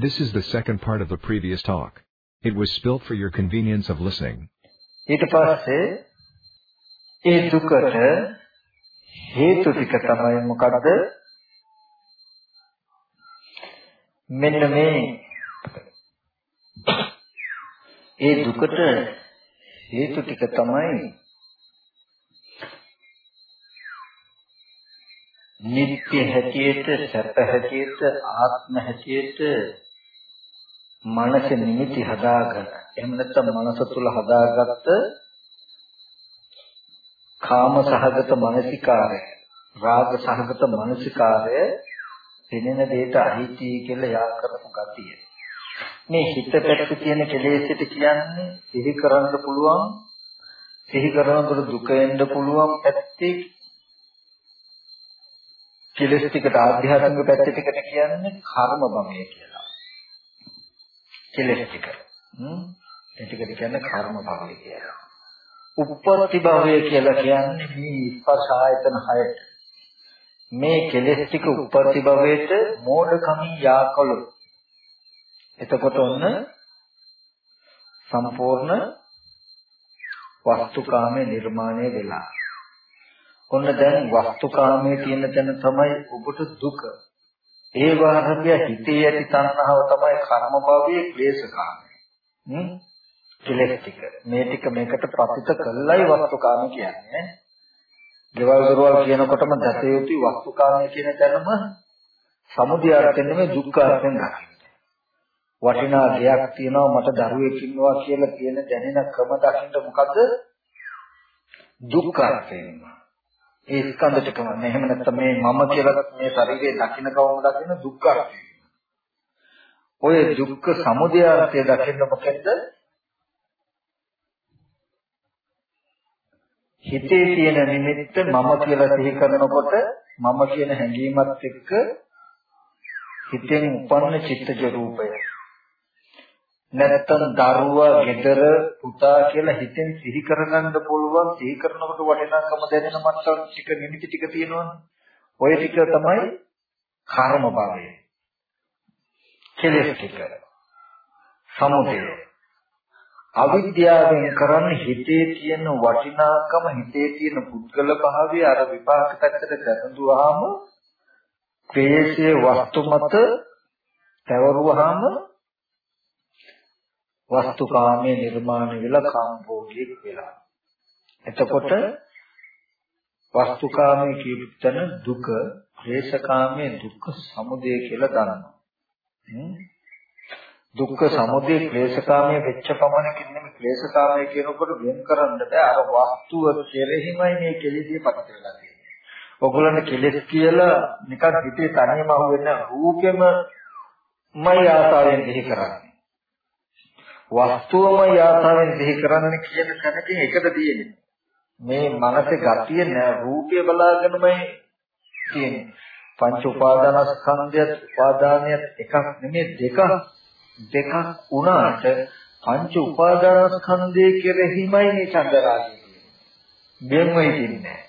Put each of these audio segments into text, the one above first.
This is the second part of the previous talk. It was spilt for your convenience of listening. ඊට පස්සේ ඒ දුකට හේතු ටික තමයි මොකද්ද? මෙන්න මේ ඒ දුකට හේතු ටික තමයි නිත්‍ය හැටියට සැප හැටියට ආත්ම හැටියට මනස නිමිති හදාගන්න. එහෙම නැත්නම් මනස තුල හදාගත්ත කාම සහගත මානසිකාරය, රාග සහගත මානසිකාරය පෙනෙන දෙයට අහිතී කියලා යා කරපු ගතිය. මේ හිත පැත්තේ තියෙන කෙලෙස්ට කියන්නේ සිහි කරන්න පුළුවන් සිහි කරනකොට දුක එන්න පුළුවන් පැත්තේ කෙලෙස් ටිකට ආධ්‍යාත්මික පැත්ත ටිකට කියන්නේ කර්ම භවය කියලා. කෙලෙස් ටික. හ්ම් ඒ ටිකට කියන්නේ කර්ම භවය කියලා. උප්පත්ති භවය කියලා කියන්නේ මේ ස්පර්ශ ආයතන හයට. මේ කෙලෙස් ටික උප්පත්ති භවයට මෝඩකමින් යාකලොත් එතකොට ඔන්න සම්පූර්ණ වස්තුකාමයේ නිර්මාණය වෙලා. ඔන්න දැන් වස්තුකාමයේ තියෙන තැන තමයි ඔබට දුක. ඒ වාහකය හිතේ ඇති තණ්හාව තමයි කර්ම භවයේ ක්ලේශකාමය. හ්ම්? කෙලෙස් ටික. මේ ටික මේකට ප්‍රතිත කළයි වස්තුකාමය කියන්නේ. දේවල් දරවල් කියනකොටම දසයුති වස්තුකාමය කියන තැනම සමුදය අර්ථයෙන් නෙමෙයි දුක්ඛ අර්ථයෙන් ගන්න. වටිනා දෙයක් තියෙනවා මට දරුවෙක් ඉන්නවා කියලා කියන දැනෙන ක්‍රම දකින්න මොකද දුක්ඛ අර්ථයෙන්. ඒ ස්කන්ධ ටිකම එහෙම නැත්නම් මේ මම කියලා මේ ශරීරයේ දකින්න කවම දකින්න දුක්ඛ අර්ථය. ඔය දුක්ඛ සමුදය අර්ථය දකින්න මොකෙන්ද? හිතේ තියෙන නිමිත්ත මම කියලා සිහි කරනකොට මම කියන හැඟීමත් එක්ක හිතෙන් උපන්න චිත්තජ රූපය නැත්තම් දරුවා, ගෙදර, පුතා කියලා හිතෙන් සිහි කරගන්න පුළුවන් සිහි කරනකොට වටිනාකම දැනෙන මට්ටම් ටික නිමිති ටික තියෙනවනේ. ඔය ටික තමයි කර්ම භාවය. කෙලෙස් ටික. සමුදය. අවිද්‍යාවෙන් කරන්නේ හිතේ තියෙන වටිනාකම හිතේ තියෙන පුද්ගල භාවය අර විපාක පැත්තට කරඳුවාම ක්ලේශයේ වස්තු මත පැවරුවාම වස්තුකාමයේ නිර්මාණය වෙලා කාම්භෝගියෙක් වෙලා. එතකොට වස්තුකාමයේ කියන දුක, ක්ලේශකාමයේ දුක්ඛ සමුදය කියලා දන්නවා. දුක්ඛ සමුදය ක්ලේශකාමයේ වෙච්ච පමණකින් නෙමෙයි ක්ලේශකාමයේ කියනකොට වෙන් කරන්න බෑ අර වස්තුව කෙරෙහිමයි මේ කෙලෙසිය පටල වෙලා තියෙන්නේ. ඔයගොල්ලන්ට කෙලෙස් කියලා නිකන් හිතේ තනියම අහුවෙන රූපෙම මයි ආසාවෙන් දෙහි කරන්නේ. වස්තුවම යාතාවෙන් දෙහි කරන්න කියන තැනකින් එකට තියෙන්නේ. මේ මනසේ ගතිය නෑ රූපය බලාගෙනමයි තියෙන්නේ. පංච උපාදානස්කන්ධයත් උපාදානයත් එකක් නෙමෙයි දෙකක් දෙකක් වුණාට පංච උපාදානස්කන්ධය කෙරෙහිමයි මේ චන්දරාගය තියෙන්නේ. බෙන්වයි තින්නේ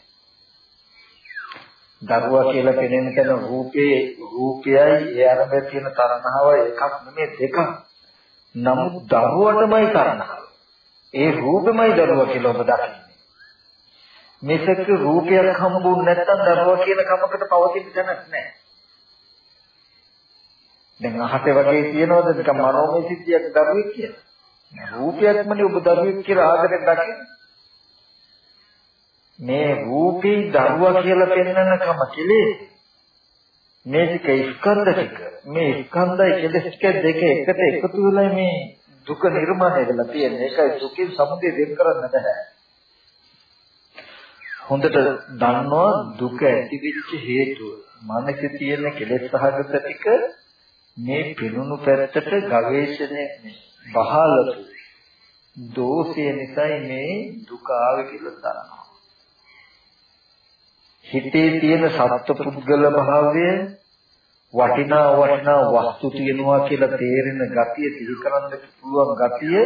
දරුවා කියලා පෙනෙන තැන රූපේ රූපයයි ඒ අරඹය තියෙන තරණාව එකක් නෙමෙයි දෙකක්. නමුත් දරුවටමයි කරනවා. ඒ රූපෙමයි දරුවා කියලා ඔබ දකින්නේ. මේසක රූපයක් හම්බුනේ නැත්නම් දරුවා කියන කමකට පවතින තැනක් නැහැ. දැන් අහසේ වගේ තියනවද නිකන් මනෝමය සිද්ධියක් දරුවෙක් කියලා. රූපයක්මනේ ඔබ දරුවෙක් කියලා ආදරෙන් දකින්නේ. මේ රූපේ දරුවා කියලා පෙන්වන කම කෙලෙස්. මේ ටික ස්කන්ධ ටික. මේ ස්කන්ධයි කෙලෙස් ටික දෙක එකට එකතු වෙලා මේ දුක නිර්මාණය වෙලා තියෙන්නේ ඒකයි දුකින් සමුදය වෙන් කරන්න බෑ. හොඳට දන්නවා දුක ඇතිවෙච්ච හේතුව. මනසේ තියෙන කෙලෙස් සහගත ටික මේ පිනුණු පැත්තට ගවේෂණය බහලතු දෝෂය නිසායි මේ දුක ආවේ කියලා දන්නවා. හිතේ තියෙන සත්පුද්ගල භාවය වටිනා වටිනා වස්තු තියෙනවා කියලා තේරෙන ගතිය සිහි කරන්න පුළුවන් ගතිය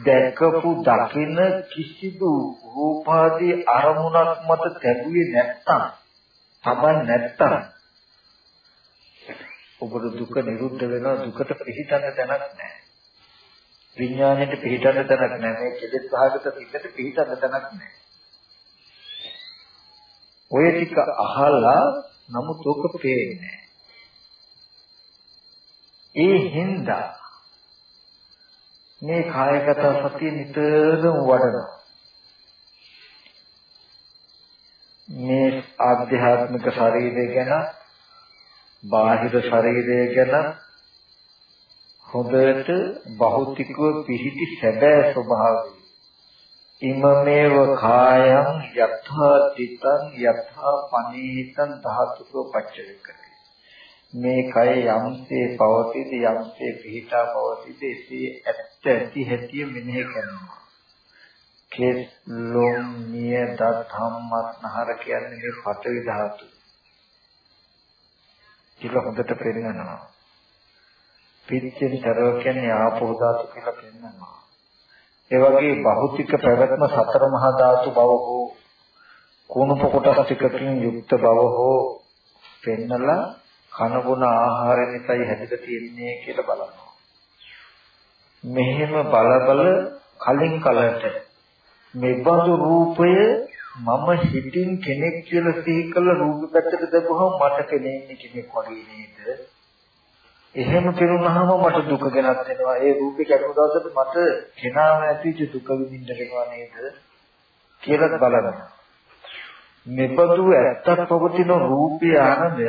දැකපු දකින කිසිදු රූපාදී අරමුණක් මත තැබුවේ නැත්තම් තබන් නැත්තම් ඔබට දුක නිරුද්ධ වෙනවා දුකට පිහිටන්න තැනක් නැහැ. විඥාණයට පිහිටන්න තැනක් නැහැ. මේ කෙලෙස් භාගත පිටට පිහිටන්න තැනක් නැහැ. ඔය ටික අහලා නමුත් ඔක පේන්නේ ඒ හින්දා මේ කායගත සතිය නිතරම වඩනවා. මේ ආධ්‍යාත්මික ශරීරය ගැන බාහිර ශරීරය ගැන හොඳට භෞතිකව පිහිටි සැබෑ ස්වභාවය ඉමමේව කායං යථා තිතං යථා පනීතං ධාතුකෝ පච්චවේකති මේ කය යම්සේ පවතිද යම්සේ පිහිටා පවතිද එසේ ඇත්ත ඇති හැටි මෙනෙහි කරනවා. කෙස් ලොම් නිය දත් හම්මත් නහර කියන්නේ මේ පඨවි ධාතු. කියලා හොඳට පෙන්නනවා. පිරිච්චෙන් තරව කියන්නේ ආපෝ ධාතු කියලා පෙන්නනවා. ඒ වගේ භෞතික පැවැත්ම සතර මහා ධාතු බව හෝ කුණප කොටස් ටිකකින් යුක්ත බව හෝ පෙන්නලා කන බොන ආහාර නිසායි හැදිලා තියෙන්නේ කියලා බලනවා. මෙහෙම බල බල කලින් කලට මෙබඳු රූපය මම හිතින් කෙනෙක් කියලා සිහි කළ රූප පැත්තට දැකුවම මට පෙනෙන්නේ කෙනෙක් වගේ නේද? එහෙම පෙනුනහම මට දුක ගෙනත් වෙනවා. ඒ රූපේ කැඩුණු දවසට මට කෙනාම ඇතිච්ච දුක විඳින්න වෙනවා නේද? කියලා බලනවා. මෙබඳු ඇත්තක් පවතින රූපය ආනන්දය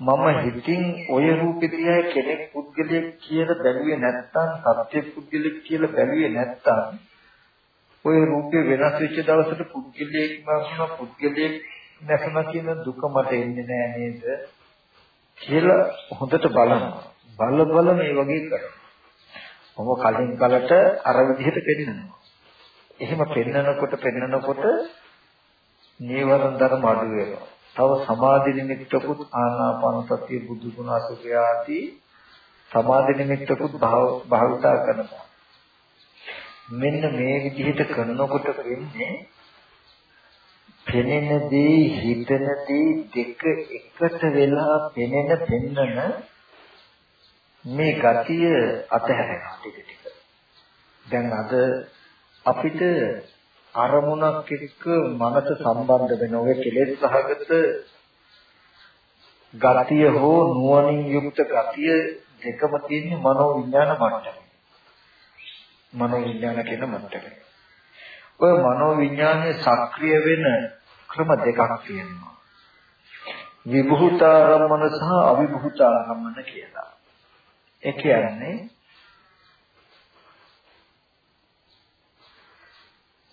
මම හිතින් ඔය රූපේ තියා කෙනෙක් පුද්ගලයෙක් කියලා බැලුවේ නැත්තම් සත්‍ය පුද්ගලයෙක් කියලා බැලුවේ නැත්තම් ඔය රූපේ වෙනස් වෙච්ච දවසට පුද්ගලයෙක් වුණා පුද්ගලයෙක් නැසම කියන දුක මට එන්නේ නෑ නේද කියලා හොඳට බලනවා. බල බල මේ වගේ කරනවා. මොම කලින් කලට අර විදිහට පෙන්නනවා. එහෙම පෙන්නනකොට පෙන්නනකොට නීවරණ ධර්ම අඩු වෙනවා. තව සමාධි නිමිත්තකුත් ආනාපාන සතිය බුදු ගුණ අසුඛය ආදී සමාධි නිමිත්තකුත් භාවිතා කරනවා. මෙන්න මේ විදිහට කරනකොට වෙන්නේ පෙනෙන දේ හිතන දේ දෙක එකට වෙලා පෙනෙන පෙන්නන මේ ගතිය අතහැරෙනවා ටික ටික. දැන් අද අපිට අරමුණක් එක්ක මනස සම්බන්ධ වෙන ඔය කෙලෙස් සහගත ගතිය හෝ නුවණින් යුක්ත ගතිය දෙකම තියෙන මනෝ විඥාන මට්ටමේ. මනෝ විඥාන කියන මට්ටමේ. ඔය මනෝ විඥානයේ සක්‍රිය වෙන ක්‍රම දෙකක් තියෙනවා. විභූතාරම්මන සහ අවිභූතාරම්මන කියලා. ඒ කියන්නේ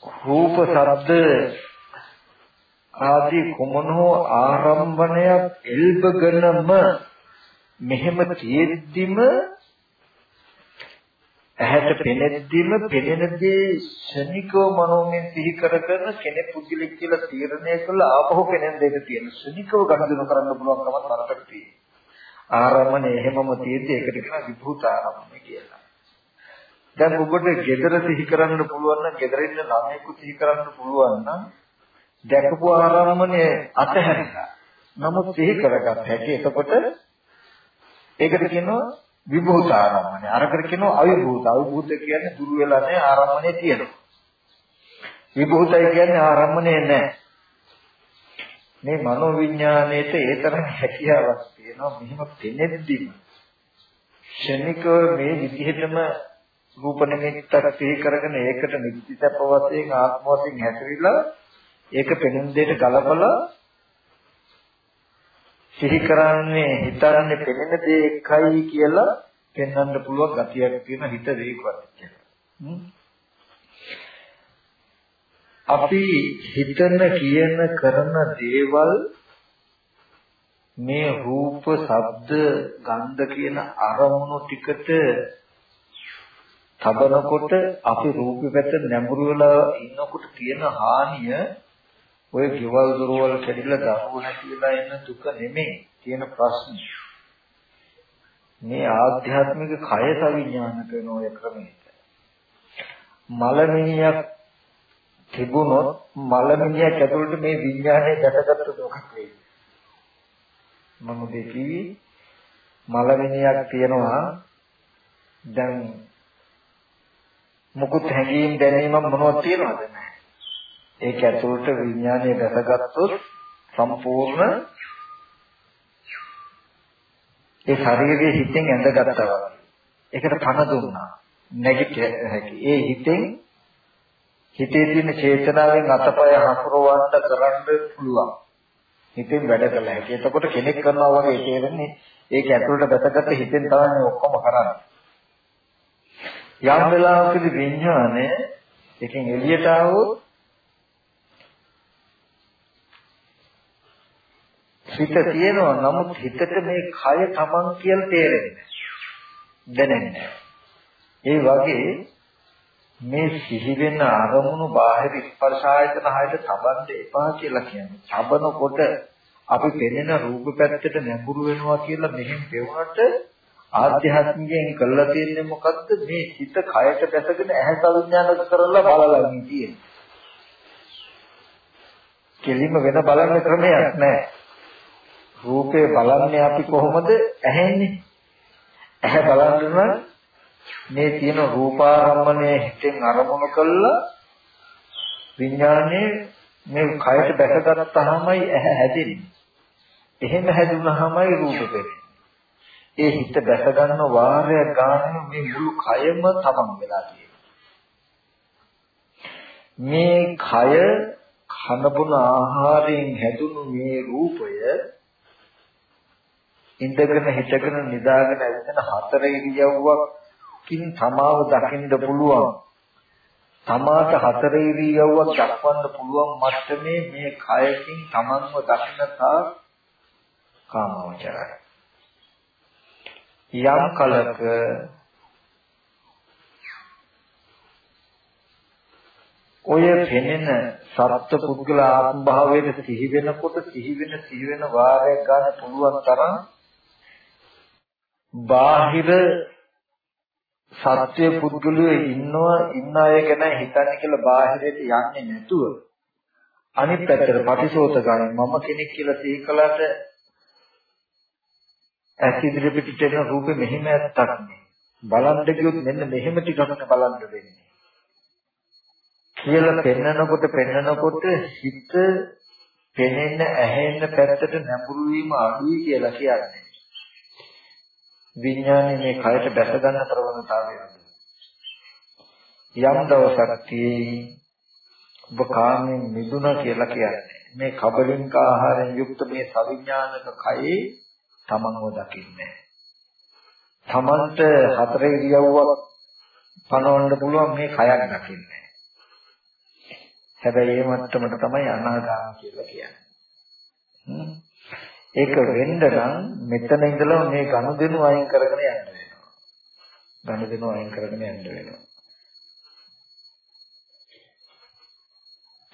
රූප ශබ්ද ආදී කුමනෝ ආරම්භණයක් එල්බගෙනම මෙහෙම තියෙද්දිම ඇහැට පෙනෙද්දිම පෙනෙන දේ ශනිකව මනෝමයෙන් සිහි කරගෙන කෙනෙක් පුද්ගලික කියලා තීරණය කළා ආපහු පෙනෙන දෙක තියෙන ශනිකව ගනුදෙනු කරන්න පුළුවන් කමක් තරකට තියෙනවා. ආරම්මනේ එහෙමම තියෙද්දි ඒකට කියනවා විභූත ආරම්මනේ කියලා. දැන් ඔබට gedara සිහි කරන්න පුළුවන් නම් gedara ඉන්න ළමයෙකු සිහි කරන්න පුළුවන් නම් දැකපු ආරම්මනේ අතහැරලා නමුත් සිහි කරගත් හැටි එතකොට ඒකට කියනවා විභූත ආරම්මණය. අරකට කියනවා අවිභූත. අවිභූත කියන්නේ දුරු වෙලා නැහැ ආරම්මණය තියෙනවා. විභූතයි කියන්නේ ආරම්මණය නැහැ. මේ මනෝ විඥාණයට ඒ තරම් හැකියාවක් තියෙනවා මෙහෙම පෙනෙද්දිම. ක්ෂණිකව මේ විදිහටම රූප නිමිත්තක් සිහි කරගෙන ඒකට නිත්‍යසප වශයෙන් ආත්ම වශයෙන් හැසිරීලා ඒක පෙනෙන දෙයට ගලපලා සිහි කරන්නේ හිතන්නේ පෙනෙන දේ එකයි කියලා පෙන්වන්න පුළුවන් ගතියක් තියෙන හිත වේගවත් කියලා. අපි හිතන කියන කරන දේවල් මේ රූප, ශබ්ද, ගන්ධ කියන අරමුණු ටිකට තබනකොට අපි රූපේ පැත්ත නැඹුරු වෙලා ඉන්නකොට තියෙන හානිය ඔය ගෙවල් දොරවල් කැඩිලා දරුවෝ නැතිලා ඉන්න දුක නෙමෙයි තියෙන ප්‍රශ්නේ. මේ ආධ්‍යාත්මික කය සවිඥාන කරන ඔය ක්‍රමයට. මලමිනියක් තිබුණොත් මලමිනියක් ඇතුළට මේ විඥානය දැකගත්තු දුකක් වෙයි. මම දෙකී මලවිනියක් තියනවා දැන් මුකුත් හැඟීම් දැනීමක් මොනවද තියනවද නැහැ ඒක ඇතුළට විඥානය දැසගත්තොත් සම්පූර්ණ ඒ ශරීරයේ හිතෙන් ඇඳගත්තා වගේ. ඒකට පණ දුන්නා. නැගිට හැකි. ඒ හිතෙන් හිතේ තියෙන චේතනාවෙන් අතපය හසුරවන්න කරන්න පුළුවන්. හිතෙන් වැඩ කළ හැකි. එතකොට කෙනෙක් කරනවා වගේ තේරෙන්නේ ඒක ඇතුළට දැසගත්ත හිතෙන් තමයි ඔක්කොම කරන්නේ. යම් වෙලාවකදී විඥානය එකෙන් එළියට ආවොත් හිත තියෙනවා නමුත් හිතට මේ කය තමන් කියලා තේරෙන්නේ දැනෙන්නේ ඒ වගේ මේ සිහි වෙන අරමුණු බාහිර ස්පර්ශ ආයතන හයට තබන්න එපා කියලා කියන්නේ. තබනකොට අපි පෙනෙන රූප පැත්තට නැඹුරු වෙනවා කියලා මෙහෙම පෙවුනට ආධ්‍යාත්මිකයෙන් කළා තියෙන්නේ මොකද්ද මේ හිත කයට දැසගෙන ඇහැ සංඥානක කරලා බලලා ඉන්නේ. කෙලින්ම වෙන බලන්න ක්‍රමයක් නැහැ. රූපේ බලන්නේ අපි කොහොමද ඇහෙන්නේ? ඇහැ බලන්න මේ තියෙන රූපාරම්මණය හිතෙන් අරමුණු කළා විඥානේ මේ කයට දැකගත්තාමයි ඇහැ හැදෙන්නේ. එහෙම හැදුනහමයි රූප පෙරෙන්නේ. ඒ හිත දැක ගන්න වාරය ගන්න මේ මුළු කයම තමන් වෙලා තියෙනවා. මේ කය කනබුන ආහාරයෙන් හැදුණු මේ රූපය ඉඳගෙන හිටගෙන නිදාගෙන ඇවිදින හතර ඉරියව්වකින් තමාව දකින්න පුළුවන්. තමාට හතර ඉරියව්වක් දක්වන්න පුළුවන් මට්ටමේ මේ කයකින් තමන්ව දකින්න තා කාමවචරයි. යම් කලක ඔය පෙනෙන සත්ත්ව පුද්ගල ආත්ම භාවයේ සිහි වෙනකොට සිහි වෙන සිහි වෙන වාරයක් ගන්න පුළුවන් තරම් බාහිර සත්‍ය පුද්ගලයෝ ඉන්නවා ඉන්න අය ගැන හිතන්නේ කියලා බාහිරයට යන්නේ නැතුව අනිත් පැත්තට ප්‍රතිශෝත ගන්න මම කෙනෙක් කියලා සිහි කළාට ඇස් ඉදිරි පිටට එන රූපෙ මෙහෙම ඇත්තක් නේ. බලන්න ගියොත් මෙන්න මෙහෙම ටිකක් බලන්න වෙන්නේ. කියලා පෙන්නකොට පෙන්නකොට හිත පෙනෙන්න ඇහෙන්න පැත්තට නැඹුරු වීම අඩුයි කියලා කියන්නේ. විඥානේ මේ කයට බැස ගන්න ප්‍රවණතාවය යම් දවසක් තියෙයි ඔබ කාමෙන් මිදුණා කියලා කියන්නේ. මේ කබලින්ක ආහාරයෙන් යුක්ත මේ සවිඥානික කයේ තමන්ව දකින්නේ. තමන්ට හතර ඉරියව්වක් පනවන්න පුළුවන් මේ කයක් දකින්නේ. හැබැයි ඒ මට්ටමට තමයි අනාගාම කියලා කියන්නේ. ඒක වෙන්න නම් මෙතන ඉඳලා මේ ගනුදෙනු අයින් කරගෙන යන්න වෙනවා. ගනුදෙනු අයින් කරගෙන යන්න වෙනවා.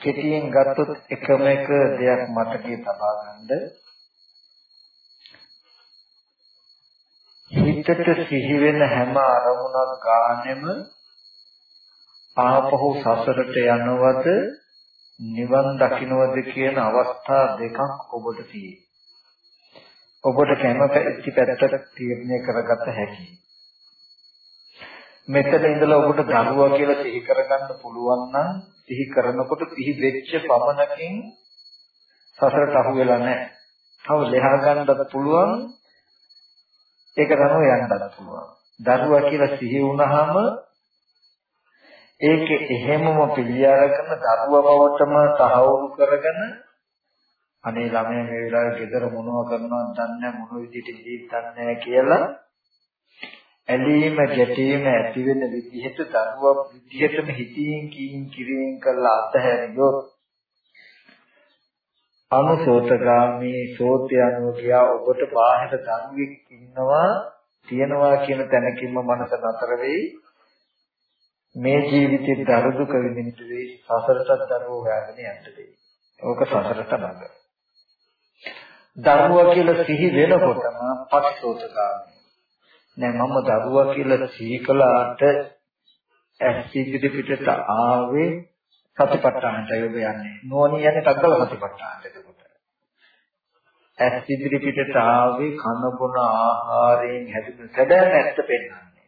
කෙටියෙන් ගත්තොත් එකම එක දෙයක් මතකයේ තබා ගන්න හිතට සිහි වෙන හැම අරමුණක් ගානෙම ආපහු සසරට යනවද නිවන් දකින්නවද කියන අවස්ථා දෙකක් ඔබට තියෙයි. ඔබට කැමති පැත්තට තීරණය කරගත හැකියි. මෙතන ඉඳලා ඔබට දරුවා කියලා සිහි කරගන්න පුළුවන් නම් සිහි කරනකොට සිහි වෙච්ච පමණකින් සසරට අහු වෙලා නැහැ. තව ලෙහා ගන්නත් පුළුවන් ඒක තමයි යන්නත් පුළුවන්. දරුවා කියලා සිහි වුණාම ඒක එහෙමම පිළිඅරගෙන දරුවා බවටම තහවුරු කරගෙන අනේ ළමයා මේ වෙලාවේ ගෙදර මොනව කරනවද දන්නේ මොන විදිහට ජීවිතන්නේ කියලා ඇලීම ගැටීම ඇති වෙන විදිහට දරුවා විදිහටම හිතින් කීින් කිරින් කරලා අතහැරියොත් අනුසෝතගාමී සෝත්‍යයන්ව ගියා ඔබට බාහිර දරුවෙක් ඉන්නවා තියනවා කියන තැනකින්ම මනස නතර වෙයි මේ ජීවිතේ දරුදුක විඳින්න වෙයි සසරටත් දරුවෝ හොයාගෙන යන්න වෙයි. ඕක සසරට නග. දරුවා කියලා සිහි වෙනකොටම පටිසෝතගාමී. නෑ මම දරුවා කියලා සිහි කළාට ඇස් ඉදිරි පිටට ආවේ සතිපට්ඨානට යොබ යන්නේ. නෝනිය යන්නේ තග්ගල සතිපට්ඨානට එතකොට. ඇස් ඉදිරි පිටට ආවේ කන බොන ආහාරයෙන් හැදුණු සැබෑම ඇත්ත පෙන්වන්නේ.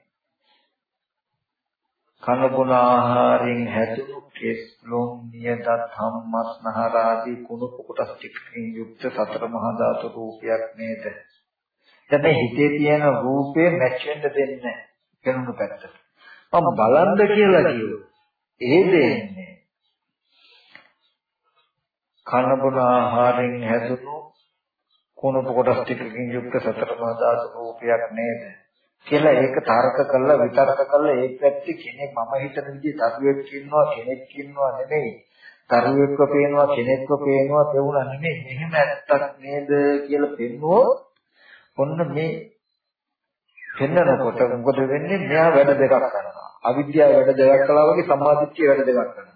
කන බොන ආහාරයෙන් හැදුණු කෙස් ලොම් නියදත් හම්මස් නහර ආදී කුණු කොටස් ටිකකින් යුක්ත සතර මහා ධාතු රූපයක් නේද? දැන් හිතේ තියෙන රූපේ මැච් වෙන්න දෙන්නේ නැහැ. පෙනුණු පැත්තට. මම බලන්ද කියලා කිව්වොත් ඒ දෙන්නේ කන බොන ආහාරයෙන් හැදුණු කුණප කොටස් ටිකකින් යුක්ත සතර මහා ධාතු රූපයක් නේද කියලා ඒක තරක කළා විතරක කළා ඒ පැත්තේ කෙනෙක් මම හිතන විදිහේ තරුවෙක් ඉන්නවා කෙනෙක් ඉන්නවා නෙමෙයි. තරුවෙක්ව පේනවා කෙනෙක්ව පේනවා තේුණා නෙමෙයි. මෙහෙම ඇත්තක් නේද කියලා පෙන්වුවොත් ඔන්න මේ පෙන්නකොට මොකද වෙන්නේ? මෙයා වැඩ දෙකක් කරනවා. අවිද්‍යාව වැඩ දෙකක් කළා වගේ සම්මාදිට්ඨිය වැඩ දෙකක් කරනවා.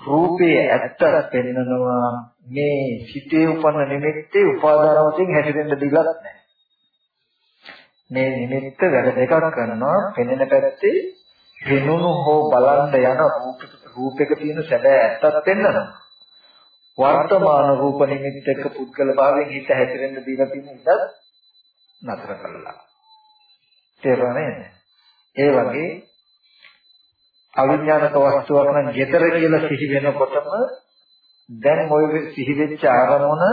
රූපයේ ඇත්ත පෙන්නනවා. මේ හිතේ උපන්න නිමිත්තේ උපාදාන වශයෙන් හැසිරෙන්න දිලක් නැහැ. මේ නිමිත්ත වැඩ දෙකක් කරනවා පෙනෙන පැත්තේ පෙනුණු හෝ බලන්න යන රූපයක තියෙන සැබෑ ඇත්තක් පෙන්නනවා. වර්තමාන රූප නිමිත්තක පුද්ගල භාවයෙන් හිත හැසිරෙන්න දීලා තියෙන ඉඩ නතර කළා. තේරුණා නේද? ඒ වගේ අවිඥානික වස්තුවක් නම් getar කියලා සිහි වෙනකොටම දැන් ওই සිහි වෙච්ච ආරමුණ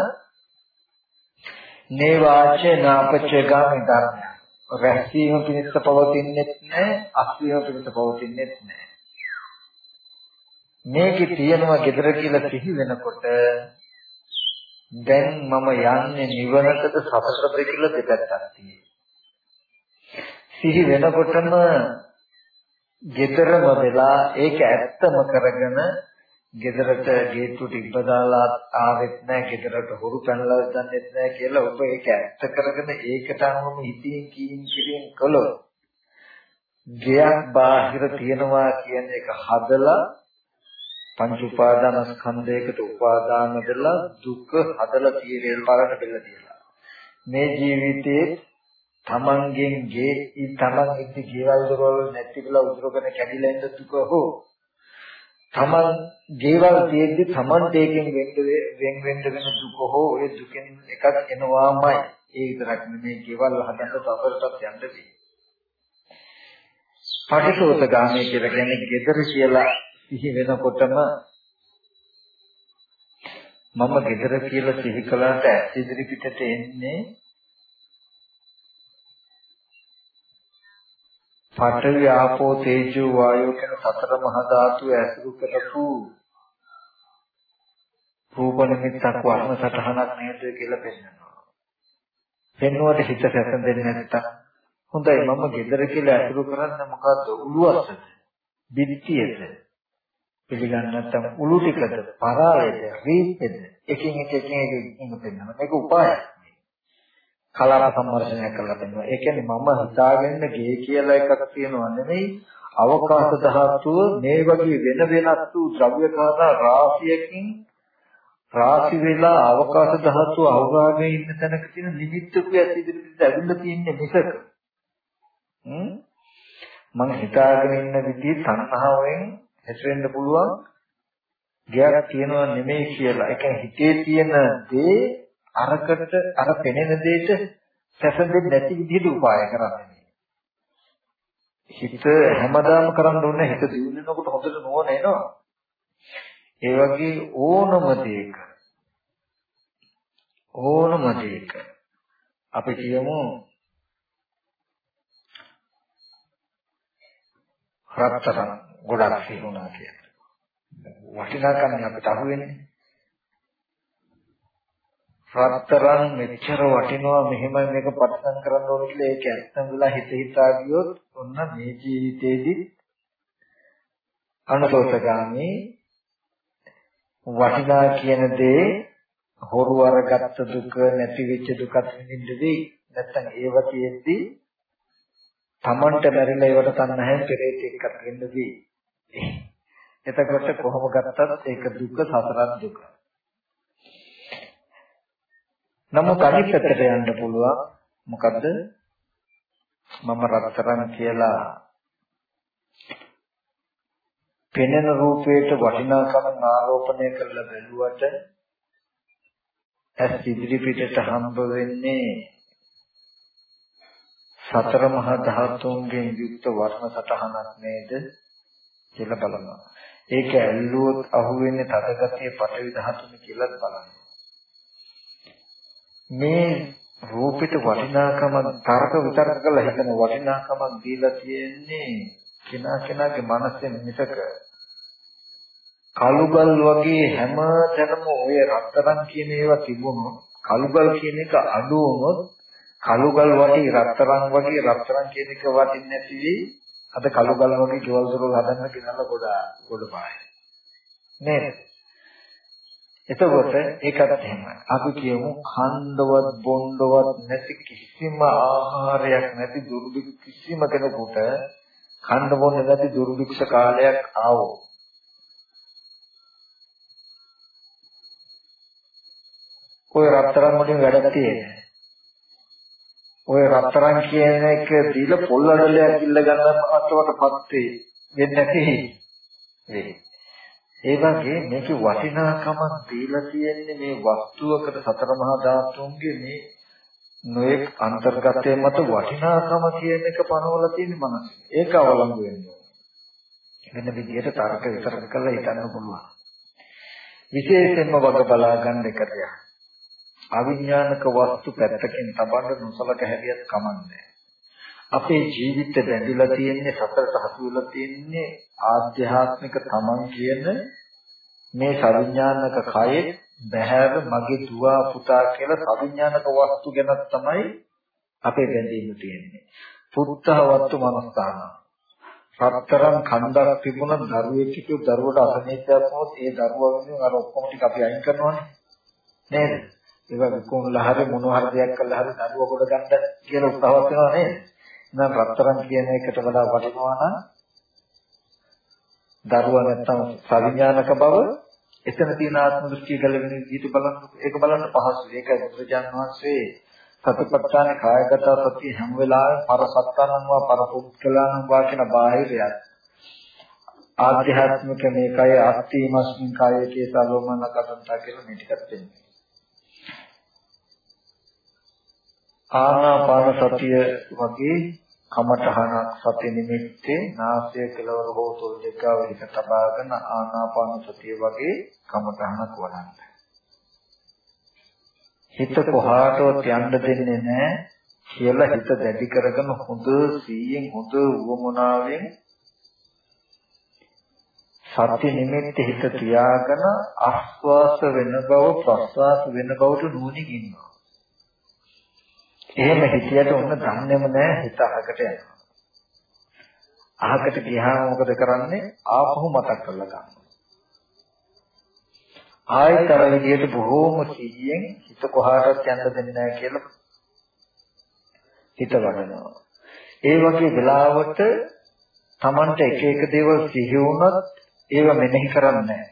නේවාච නාපච ගාමී ධර්ම. රැස්වීම පිණිස පවතින්නේ නැහැ, අස්වීම පිණිස පවතින්නේ නැහැ. මේකේ තියෙනවා gedara කියලා සිහි වෙනකොට දැන් මම යන්නේ නිවනටද සතරද කියලා දෙපැත්තක් තියෙනවා. සිහි වෙනකොටම gedarම වෙලා ඒක ඇත්තම කරගෙන ගෙදරට ගේට්ටුවට ඉබ්බ දාලා ආවෙත් නැහැ ගෙදරට හොරු පැනලා දන්නෙත් නැහැ කියලා ඔබ ඒක ඇත්ත කරගෙන ඒකට අනුවම හිතින් කීින් කිරින් කළොත් ගයක් බාහිර තියනවා කියන එක හදලා පංච උපාදාන ස්කන්ධයකට උපාදාන දෙලා දුක හදලා තියෙන පාරට බෙල්ල තියලා. මේ ජීවිතයේ තමන්ගෙන් ගේ තමන් ඉති ජීවල් දරවල නැති කියලා උදුරගෙන කැඩිලා ඉන්න දුක හෝ තමන් දේවල් තියෙද්දි තමන්ට ඒකෙන් වෙන්න වෙන් වෙන්න වෙන දුක හෝ ඔය දුකෙන් එකක් එනවාමයි. ඒ විතරක් නෙමෙයි දේවල් හදන්න තවරටත් යන්න තියෙන්නේ. පටිසෝත ගාමී කියලා කියන්නේ gedara කියලා සිහි වෙනකොටම මම gedara කියලා සිහි කළාට ඇස් ඉදිරි පිටට එන්නේ පඨවි ආපෝ තේජෝ වායෝ කියන සතර මහා ධාතු ඇසුරු කරපු රූප නිමිත්තක් වර්ණ සටහනක් නේද කියලා පෙන්වනවා. පෙන්වුවට හිත සැසඳෙන්නේ නැත්තම් හොඳයි මම gedara කියලා ඇසුරු කරන්නේ මොකද්ද? උළුවස්සද? බිත්තියද? පිළිගන්න නැත්තම් උළු ටිකද? පරායද? රීප්පද? එකින් එක එකින් එක එකින් පෙන්වනවා. මේක උපායයි. කලාප සම්මර්ෂණය කරලා තියෙනවා. ඒ කියන්නේ මම හිතාගෙන ගේ කියලා එකක් තියෙනවා නෙමෙයි අවකාශ ධාතුව මේ වගේ වෙන වෙනස් වූ ද්‍රව්‍ය කාරණා රාශියකින් රාශි වෙලා අවකාශ ධාතුව අවගාමී ඉන්න තැනක තියෙන නිමිත්තකුය ඉදිරියට ඇවිල්ලා තියෙන්නේ මිසක මම හිතාගෙන ඉන්න විදිහ තණ්හාවෙන් හැසිරෙන්න පුළුවන් ගයක් තියෙනවා නෙමෙයි කියලා. ඒ කියන්නේ හිතේ තියෙන දේ අරකට අර පෙනෙන දෙයට සැසඳෙන්නේ නැති විදිහට උපාය කරන්නේ. හිත හැමදාම කරන්න ඕනේ හිත දිනුනකොට හොඳට නෝන එනවා. ඒ වගේ ඕනම දෙයක ඕනම දෙයක අපි කියමු රත්තරන් ගොඩක් තිබුණා කියලා. වටිනාකම් අපිට අහුවෙන්නේ. රත්තරන් මෙච්චර වටිනවා. මෙහෙමයි මේක පරිස්සම් කරන්න ඕනේ කියලා ඒක ඇත්තම වෙලා හිත හිතා ගියොත් ඔන්න මේ ජීවිතේදී අනුසෝතගාමී වටිනා කියන දේ හොරු අරගත්ත දුක නැති වෙච්ච දුකත් විඳින්නදී නැත්තම් ඒව තියෙද්දි Tamanට බැරිලා ඒවට තණ්හයෙන් පෙරේත එක්කත් වෙන්නදී එතකොට කොහොම ගත්තත් ඒක දුක සතරක් දුක. නමුත් අනිත් පැත්තට යන්න පුළුවන් මොකද්ද මම රත්තරන් කියලා පෙනෙන රූපයට වටිනාකම ආරෝපණය කරලා බැලුවට ඇස් ඉදිරි පිටට හම්බ වෙන්නේ සතර මහා ධාතුන්ගෙන් යුක්ත වර්ණ සටහනක් නේද කියලා බලනවා. ඒක ඇල්ලුවොත් අහුවෙන්නේ තදගතිය පටවි ධාතුනේ කියලා බලනවා. මේ රූපෙට වටිනාකමක් තරක විතරක කරලා හිතන වටිනාකමක් දීලා තියෙන්නේ කෙනා කෙනාගේ මනසෙන් මිසක. කලුගල් වගේ හැම තැනම ඔය රත්තරන් කියන ඒවා තිබුණොත් කලුගල් කියන එක අඩු වුණොත් කලුගල් වගේ රත්තරන් වගේ රත්තරන් කියන එක වටින්නේ නැති වෙයි. අද කලුගල් වගේ ගෙවල් දොරවල් හදන්න ගෙනල්ලා ගොඩ ගොඩ පායි නේද? එතකොට ඒකත් එහෙමයි අපි කියමු ඛණ්ඩවත් බොණ්ඩවත් නැති කිසිම ආහාරයක් නැති දුර්භික්ෂ කිසිම කෙනෙකුට ඛණ්ඩ බොණ්ඩ නැති දුර්භික්ෂ කාලයක් ආවෝ ඔය රත්තරන් වලින් වැඩක් තියෙන්නේ. ඔය රත්තරන් කියන එක දීලා පොල් අඩලයක් ඉල්ල ගන්න මහත්වටපත් වෙන්නේ නැති වෙයි. ඒ වගේ මේකේ වටිනාකමක් දීලා තියෙන්නේ මේ වස්තුවකට සතර මහා ධාතුන්ගේ මේ නොඑක් අන්තර්ගතයේ මත වටිනාකම කියන එක පනවලා තියෙන මනස. ඒක අවලංගු වෙනවා. වෙන විදිහට තර්ක විතරක කරලා හිතන්න පුළුවන්. විශේෂයෙන්ම වග බලා ගන්න එක දෙයක්. අවිඥානික වස්තු පැත්තකින් තබන්න නොසලක හැදියත් කමන්නේ. අපේ ජීවිත බැඳිලා තියෙන්නේ සතර සහතු වෙලා තියෙන්නේ ආධ්‍යාත්මික තමන් කියන මේ සවිඥානික කයේ බහැර මගේ දුව පුතා කියලා සවිඥානික වස්තු ගැන තමයි අපේ බැඳීම තියෙන්නේ. පුත්තහ වස්තු මනස්ථාන. සතරම් කන්දක් තිබුණ දරුවෙක් කිව්ව දරුවට අසනීපයක් වුණොත් ඒ දරුවා වෙනුවෙන් අර ඔක්කොම ටික අපි අයින් කරනවානේ. නේද? ඒක විකුණලා හරි මොනවා හරි දෙයක් කළා හරි දරුව කොට ගන්න කියලා උත්සාහවත් වෙනවා නේද? නම් රත්තරන් කියන එකට වඩා වටිනවා නම් දරුවා නැත්තම් සවිඥානික බව එතන තියෙන ආත්ම දෘෂ්ටිය ගැලවෙන විදිහට බලන්න ඒක බලන්න පහසුයි. ඒක බුදුජාන විශ්වයේ සතිපට්ඨාන කායගත සතිය හැම වෙලාවෙම පරසත්තනම් වා පරපුත්කලනම් වා කියන බාහිරයක් ආධ්‍යාත්මික මේකයි අත්ථීමස්මින් කායයේ කේසලෝමන කතන්තා කියලා මේ ටිකත් වෙන්නේ. ආනාපාන සතිය වගේ කමඨහනක් සති නිමිත්තේ නාසය කෙලවර හෝ තොල් දෙක වෙහික තබාගෙන ආනාපාන සතිය වගේ කමඨහනක් වඩන්න. හිත කොහාටවත් යන්න දෙන්නේ නැහැ කියලා හිත දැඩි කරගෙන හොඳ සීයෙන් හොඳ උවමනාවෙන් සති නිමිත්තේ හිත තියාගෙන ආස්වාස වෙන බව ප්‍රස්වාස වෙන බවට නුවණින් ඉන්නවා. එහෙම හිතියට ඔන්න දන්නේම නැහැ හිත අහකට යනවා. අහකට ගියාම මොකද කරන්නේ? ආපහු මතක් කරලා ගන්නවා. ආයතර විදියට බොහෝම සිහියෙන් හිත කොහාටවත් යන්න දෙන්නේ නැහැ කියලා හිත වඩනවා. ඒ වගේ වෙලාවට Tamanට එක එක දේවල් සිහි වුණත් ඒව මෙනෙහි කරන්නේ නැහැ.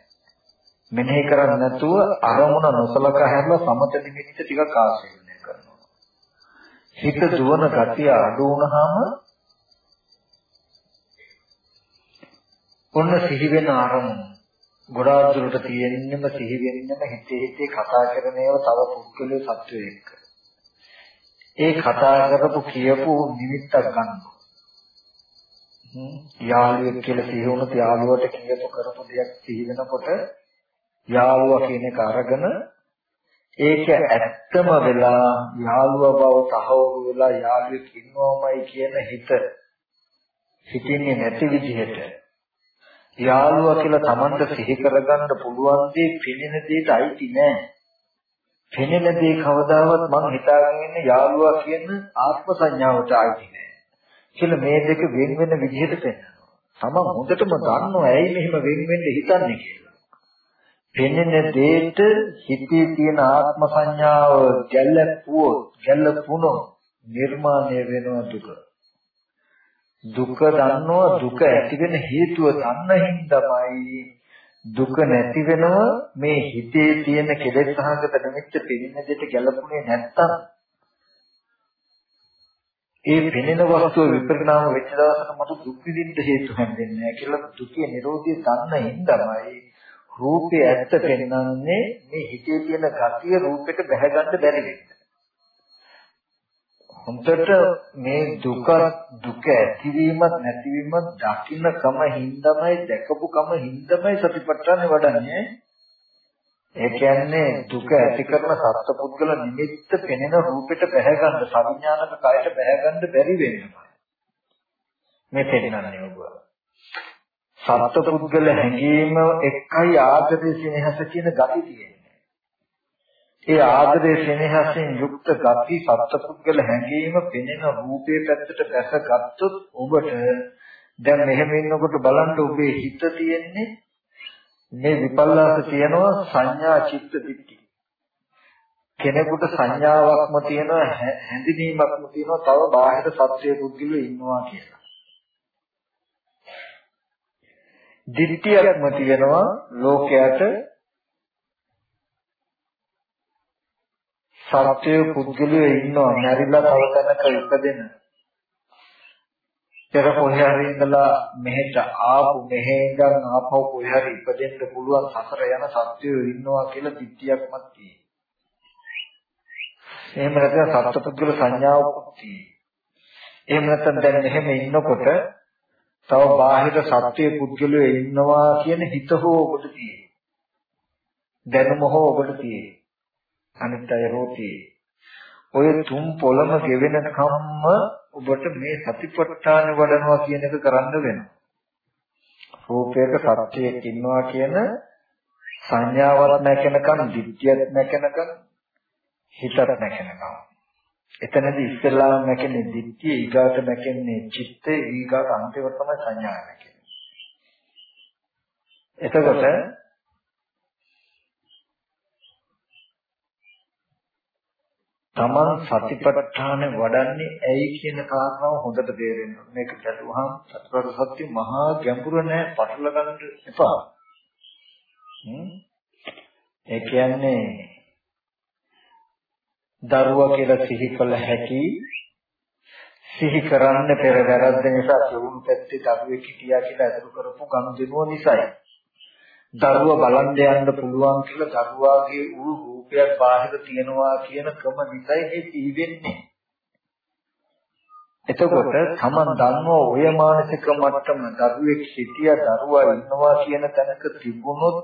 මෙනෙහි කරන්නේ නැතුව අරමුණ නොසලකා හැරලා සමත නිමිත්ත ටිකක් ආශ්‍රය හිත දුවන ගතිය අඩු වුණාම ඔන්න සිහි වෙන අරමුණ ගොඩාක් දුරට තියෙන්නම සිහි වෙන්නම හිතේ හිතේ කතා කරන ඒවා තව පුද්ගලයේ සත්වයේ එක්ක. ඒ කතා කරපු කියපු නිමිත්තක් ගන්නවා. යාළුවෙක් කියලා සිහි වුණොත් යාළුවට කියපු කරපු දෙයක් සිහි වෙනකොට යාළුවා කියන එක අරගෙන ඒක ඇත්තම වෙලා යාළුවා බව තහවුරු වෙලා යාළුවෙක් ඉන්නවමයි කියන හිත හිතින්නේ නැති විදිහට යාළුවා කියලා Tamanta සිහි කරගන්න පුළුවන් දේ පිනෙන දෙයට අයිති නෑ. පිනෙන දේ කවදාවත් මම හිතාගෙන ඉන්නේ යාළුවා කියන ආත්ම සංඥාවට අයිති නෑ. කියලා මේ දෙක වෙන වෙන විදිහට පෙන්නනවා. තමන් හොඳටම දන්නවා ඇයි මෙහෙම වෙන වෙන්න හිතන්නේ කියලා. පෙනෙන දෙයට හිතේ තියෙන ආත්ම සංඥාව ගැළපුවොත් ගැළපුණොත් නිර්මාණය වෙනවා දුක. දුක දන්නවා දුක ඇති වෙන හේතුව දන්න හින්දාමයි දුක නැති වෙනවා මේ හිතේ තියෙන කෙලෙස් සහගත නිමිත්ත පෙනෙන දෙයට ගැළපුණේ නැත්තම් ඒ පෙනෙන වස්තුව විපරිණාම වෙච්ච දවසට මට දුක් විඳින්න හේතු හැදෙන්නේ නැහැ කියලා දුකේ නිරෝධය දන්න හින්දාමයි රූපේ ඇත්ත පෙන්වන්නේ මේ හිතේ තියෙන ගතිය රූපෙට බැහැගන්න බැරි වෙන්න. හොඳට මේ දුක දුක ඇතිවීමත් නැතිවීමත් දකින්නකම හින්දමයි දැකපුකම හින්දමයි සතිපට්ඨානෙ වඩන්නේ. ඒ කියන්නේ දුක ඇති කරන සත්පුද්ගල නිමිත්ත පෙනෙන රූපෙට බැහැගන්න සංඥානක කයට බැහැගන්න බැරි වෙනවා. මේ පෙන්නන්නේ ඔබ. සත්පුද්ගල හැඟීම එකයි ආදරේ සිනහස කියන gati තියෙන්නේ. ඒ ආදරේ සිනහසෙන් යුක්ත gati සත්පුද්ගල හැඟීම පෙනෙන රූපේ පැත්තට දැසගත්තොත් ඔබට දැන් මෙහෙම ඉන්නකොට බලන්න ඔබේ හිත තියෙන්නේ මේ විපල්ලාස තියෙනවා සංඥා චිත්ත දිට්ඨි. කෙනෙකුට සංඥාවක්ම තියෙනවා හැඳිනීමක්ම තියෙනවා තව බාහිර සත්‍යයේ පුද්ගලෙ ඉන්නවා කියලා. දිට්ඨියක්ම තියෙනවා ලෝකයට සත්‍ය පුද්ගලයෝ ඉන්නවා නැරිලා තව තැනක ඉපදෙන. පෙර කොහේ හරි ඉඳලා මෙහෙට ආපු මෙහෙ ඉඳන් ආපහු කොහේ හරි ඉපදෙන්න පුළුවන් සසර යන සත්‍යයෝ ඉන්නවා කියලා දිට්ඨියක්මත් තියෙනවා. එහෙම නැත්නම් සත්පුද්ගල සංඥාවක් තියෙනවා. එහෙම නැත්නම් දැන් මෙහෙම ඉන්නකොට තව බාහිර සත්‍ය පුද්ගලයෝ ඉන්නවා කියන හිත හෝ ඔබට තියෙයි. දැනුම හෝ ඔබට තියෙයි. අනිත් අය හෝ තියෙයි. ඔය තුන් පොළම ගෙවෙන කම්ම ඔබට මේ සතිපට්ඨාන වඩනවා කියන එක කරන්න වෙනවා. රූපයක සත්‍යයක් ඉන්නවා කියන සංඥාවක් නැකනකම්, දිට්ඨියක් නැකනකම්, හිතක් නැකනකම්. එතනදී ඉස්සෙල්ලාම නැකෙන්නේ දිට්ඨිය ඊගාට නැකෙන්නේ චිත්තය ඊගාට අන්තිමට තමයි සංඥා නැකෙන්නේ. එතකොට තමන් සතිපට්ඨාන වඩන්නේ ඇයි කියන කාරණාව හොඳට තේරෙන්න ඕනේ. මේක ගැටුවහම සතිපට්ඨාන සත්‍ය මහා ගැඹුර නෑ පටල ගන්න එපා. ඒ කියන්නේ දරුවා කියලා සිහි කළ හැකි සිහි කරන්න පෙර වැරද්ද නිසා යොවුන් පැත්තේ දරුවෙක් හිටියා කියලා අතුරු කරපු ගනුදෙනුව නිසායි. දරුවා බලන්න යන්න පුළුවන් කියලා දරුවාගේ උරු රූපයක් බාහිර තියනවා කියන ක්‍රම නිසායි මේ සිහි වෙන්නේ. එතකොට තමන් දන්නෝ ඔය මානසික මට්ටම දරුවෙක් සිටියා දරුවා ඉන්නවා කියන තැනක තිබුණොත්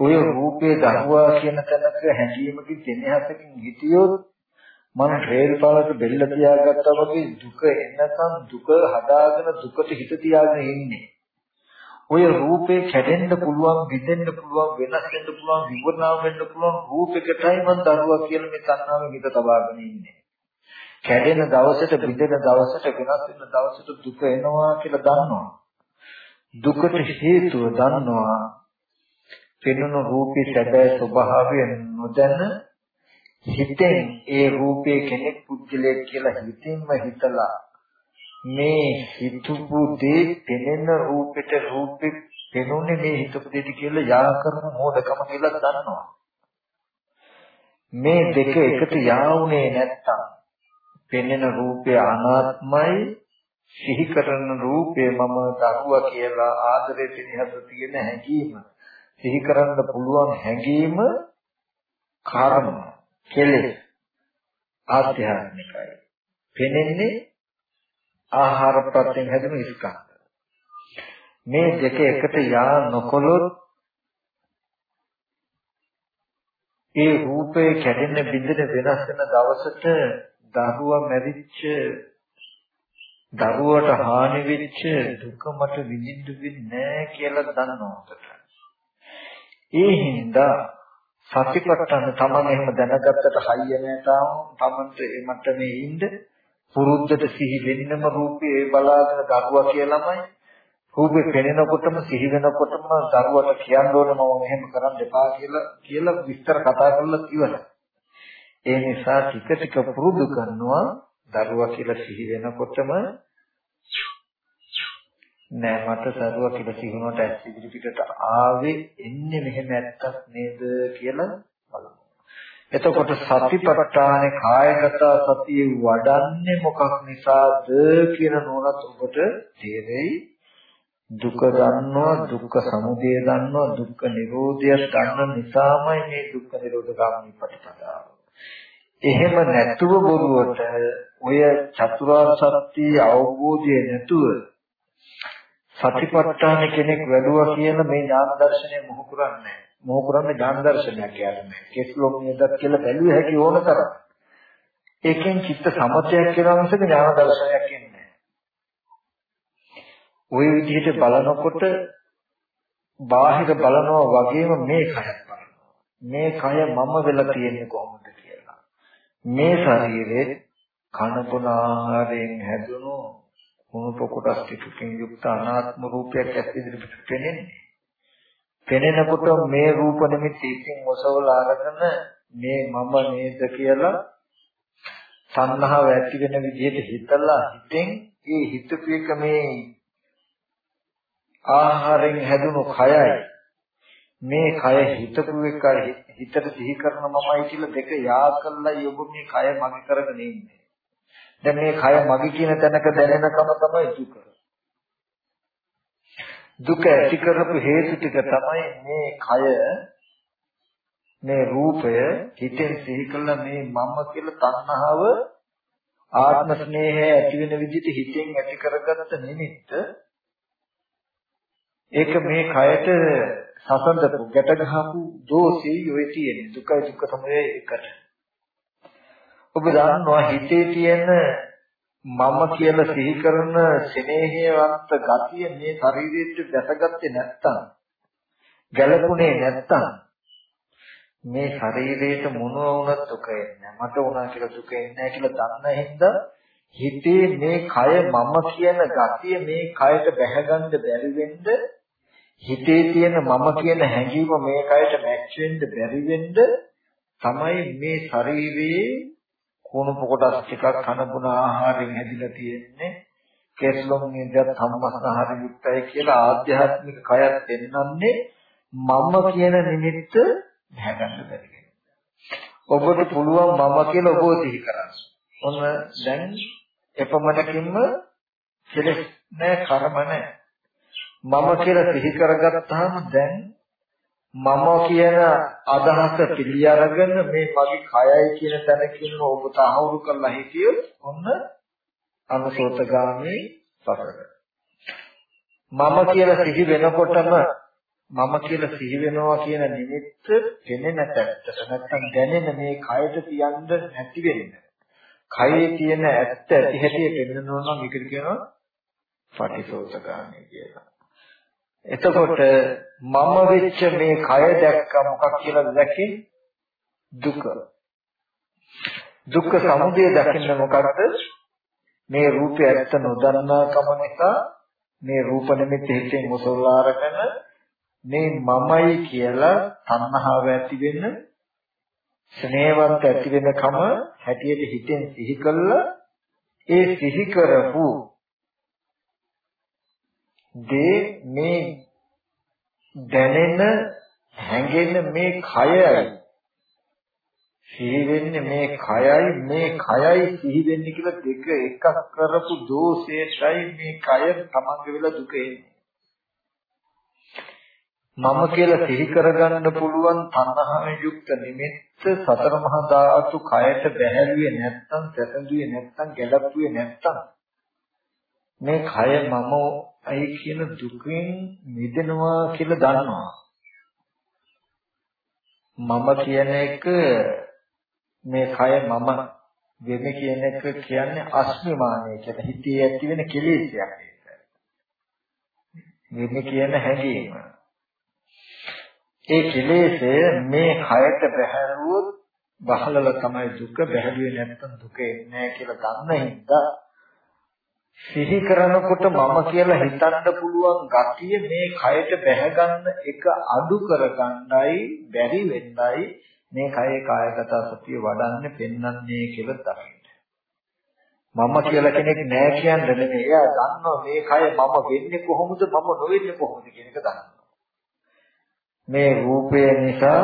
ඔය රූපේ දහුවා කියන තැනක හැඟීමකින් දෙනහසකින් හිටියොත් මම රේල් පාලක බෙල්ල තියාගත්තා වගේ දුක එන්නසම් දුක හදාගෙන දුකට හිත තියාගෙන ඉන්නේ. ඔය රූපේ කැඩෙන්න පුළුවන්, බිඳෙන්න පුළුවන්, වෙනස් වෙන්න පුළුවන්, විවරණා වෙන්න පුළුවන් රූපයකටයි මම දරුවා කියලා මේ තණ්හාවෙන් හිත තබාගෙන ඉන්නේ. කැඩෙන දවසට, බිඳෙන දවසට, වෙනස් වෙන දවසට දුක එනවා කියලා දන්නවා. දුකට හේතුව දන්නවා. පෙනුණු රූපේ සැබෑ ස්වභාවය නොදැන හිතෙන් ඒ රූපේ කෙනෙක් පුද්ගලයෙක් කියලා හිතින්ම හිතලා මේ හිතුපු දේ පෙනෙන රූපෙට රූපේ පෙනුනේ මේ හිතපු දෙයට කියලා යා කරන මොඩකම කියලා දන්නවා. මේ දෙක එකට යාවුනේ නැත්තම් පෙනෙන රූපය අනාත්මයි සිහි කරන රූපේ මම දරුවා කියලා ආදරේ පිළිහද තියෙන හැඟීම සිහි කරන්න පුළුවන් හැඟීම කර්ම කෙලෙස් ආධ්‍යාත්මිකයි. පෙනෙන්නේ ආහාර ප්‍රත්‍යයෙන් හැදෙන ස්කන්ධ. මේ දෙක එකට යා නොකොලොත් ඒ රූපේ කැඩෙන බින්දෙන වෙනස් වෙන දවසට දරුවා මැරිච්ච දරුවට හානි වෙච්ච දුක මට විඳින්න වෙන්නේ නැහැ කියලා දන්නවකට. ඒ හින්දා සතිපට්ඨාන තමන් එහෙම දැනගත්තට හයිය නැතාම තමන්ට ඒ මට්ටමේ ඉන්න පුරුද්දට සිහි වෙන්නම රූපේ ඒ බලාගෙන දරුවා කියලාමයි රූපේ පෙනෙනකොටම සිහි වෙනකොටම දරුවට කියන්න ඕනේ මම මෙහෙම කරන්න එපා කියලා කියලා විස්තර කතා කරලා ඉවරයි. ඒ නිසා ටික ටික පුරුදු කරනවා දරුවා කියලා සිහි වෙනකොටම නෑ මට සරුව කියලා සිහුනට ඇස් ඉදිරි පිටට ආවේ එන්නේ මෙහෙම ඇත්තක් නේද කියලා බලමු. එතකොට සතිපට්ඨානේ කායගත සතිය වඩන්නේ මොකක් නිසාද කියන නෝනත් ඔබට තේරෙයි. දුක දන්නවා දුක්ඛ සමුදය දන්නවා දුක්ඛ නිරෝධය දන්න නිසාමයි මේ දුක්ඛ නිරෝධ ගාමී ප්‍රතිපදාව. එහෙම නැතුව බොරුවට ඔය චතුරාර්ය සත්‍ය අවබෝධය නැතුව සතිපට්ඨාන කෙනෙක් වැඩුවා කියන මේ ඥාන දර්ශනය මොහු කරන්නේ? මොහු කරන්නේ ඥාන දර්ශනයක් කියන්නේ කෙස්ලොම් නේදක් කියලා බැලුවේ හැකි ඕන තරම්. ඒකෙන් චිත්ත සමතයක් කියලා මිසක ඥාන දර්ශනයක් කියන්නේ ওই විදිහට බලනකොට බාහිර බලනවා වගේම මේ කයත් බලනවා. මේ කය මම වෙලා තියෙන්නේ කොහොමද කියලා. මේ ශරීරේ කන බොන ආහාරයෙන් හැදුණු කුණුප කොටස් ටිකකින් යුක්ත අනාත්ම රූපයක් ඇස් ඉදිරියට පෙනෙන්නේ. පෙනෙනකොට මේ රූප නිමිති එකෙන් ඔසවලා අරගෙන මේ මම නේද කියලා සංහව ඇති වෙන විදිහට හිතලා හිතෙන් ඒ හිතපු එක මේ ආහාරයෙන් හැදුණු කයයි මේ කය හිතපු එක හිතට සිහි කරන මමයි කියලා දෙක යා කළා යොබ මේ කය මගේ කරගෙන ඉන්නේ දැන් මේ කය මගේ කියන තැනක දැනෙනකම තමයි දුක. දුක ඇති කරපු හේතු ටික තමයි මේ කය මේ රූපය හිතෙන් සිහි කළා මේ මම කියලා තණ්හාව ආත්ම ස්නේහය ඇති වෙන විදිහට හිතෙන් ඇති කරගත්ත නිමිත්ත. ඒක මේ කයට සසඳපු ගැට ගහපු දෝෂي ඔය තියෙන දුකයි දුක්ඛ සමුදය එකට ඔබ දන්නවා හිතේ තියෙන මම කියලා සිහි කරන ස්නේහයවන්ත ගතිය මේ ශරීරයට දැසගත්තේ නැත්තම් ගැලපුණේ නැත්තම් මේ ශරීරයට මොනවා වුණත් දුක එන්නේ මට වුණා කියලා දුක එන්නේ කියලා දන්න හින්දා හිතේ මේ කය මම කියන ගතිය මේ කයට බැහැගන්න බැරි වෙන්න හිතේ තියෙන මම කියන හැඟීම මේ කයට මැච් වෙන්න බැරි වෙන්න තමයි මේ ශරීරයේ කුණු කොටස් ටිකක් කන බොන ආහාරයෙන් හැදිලා තියෙන්නේ කෙස්ලොම් නිදත් සම්මස්නහර යුක්තයි කියලා ආධ්‍යාත්මික කයත් දෙන්නන්නේ මම කියන නිමිත්ත හැදන්න බැරි ඔබට පුළුවන් මම කියලා ඔබ සිහි කරන්න. ඔන්න දැන් එපමණකින්ම කෙලෙස් නැහැ කර්ම නැහැ. මම කියලා සිහි කරගත්තාම දැන් මම කියන අදහස පිළි අරගෙන මේ මගේ කයයි කියන තැනකින් ඔබ තහවුරු කරලා හිටියොත් ඔන්න අනුසෝතගාමී සසර. මම කියලා සිහි වෙනකොටම මම කියලා සිහි වෙනවා කියන නිමිත්ත පෙනෙන තැනට නැත්තම් දැනෙන මේ කයට තියන්න නැති වෙන්න. කයේ තියෙන ඇත්ත ඇති හැටි පෙනෙනවා නම් ඒකට කියනවා පටිසෝතගාමී කියලා. එතකොට මම වෙච්ච මේ කය දැක්ක මොකක් කියලාද දැකේ? දුක. දුක්ඛ සමුදය දකින්න මොකක්ද මේ රූපය ඇත්ත නොදන්නා කම නිසා මේ රූප නිමිති හිතෙන් මුසල්ලා අරගෙන මේ මමයි කියලා තණ්හාව ඇති වෙන ස්නේහවත් ඇති වෙන කම හැටියට හිතෙන් සිහි කළා. ඒ සිහි කරපු දේ මේ දැනෙන හැඟෙන මේ කයයි. සිහි වෙන්නේ මේ කයයි මේ කයයි සිහි වෙන්නේ කියලා දෙක එකක් කරපු දෝෂයටයි මේ කය තමන්ගේ වෙලා දුක එන්නේ. මම කියලා සිහි කරගන්න පුළුවන් තණ්හාවෙන් යුක්ත නිමිත්ත සතර මහා ධාතු කයට බැහැරුවේ නැත්තම් සැතඳුවේ නැත්තම් ගැලපුවේ නැත්තම් මේ කය මම අයි කියන දුකෙන් මිදෙනවා කියලා දන්නවා. මම කියන එක මේ කය මම වෙන කියන එක කියන්නේ අස්මිමානය කියලා හිතේ ඇති වෙන කෙලෙසයක් ඒක. වෙන කියන හැඟීම. ඒ කෙලෙසය මේ කයට බැහැරුවොත් බහලල තමයි දුක බැහැලුවේ නැත්නම් දුක එන්නේ නැහැ කියලා දන්න හින්දා සිහි කරනකොට මම කියලා හිතන්න පුළුවන් ගතිය මේ කයට බැහැගන්න එක අඩු කරගන්නයි බැරි වෙන්නයි මේ කයේ කායගත සතිය වඩන්නේ පෙන්වන්නේ කියලා තමයි. මම කියලා කෙනෙක් නෑ කියන්නේ නෙමෙයි. එයා දන්නවා මේ කය මම වෙන්නේ කොහොමද මම නොවෙන්නේ කොහොමද කියන එක දන්නවා. මේ රූපය නිසා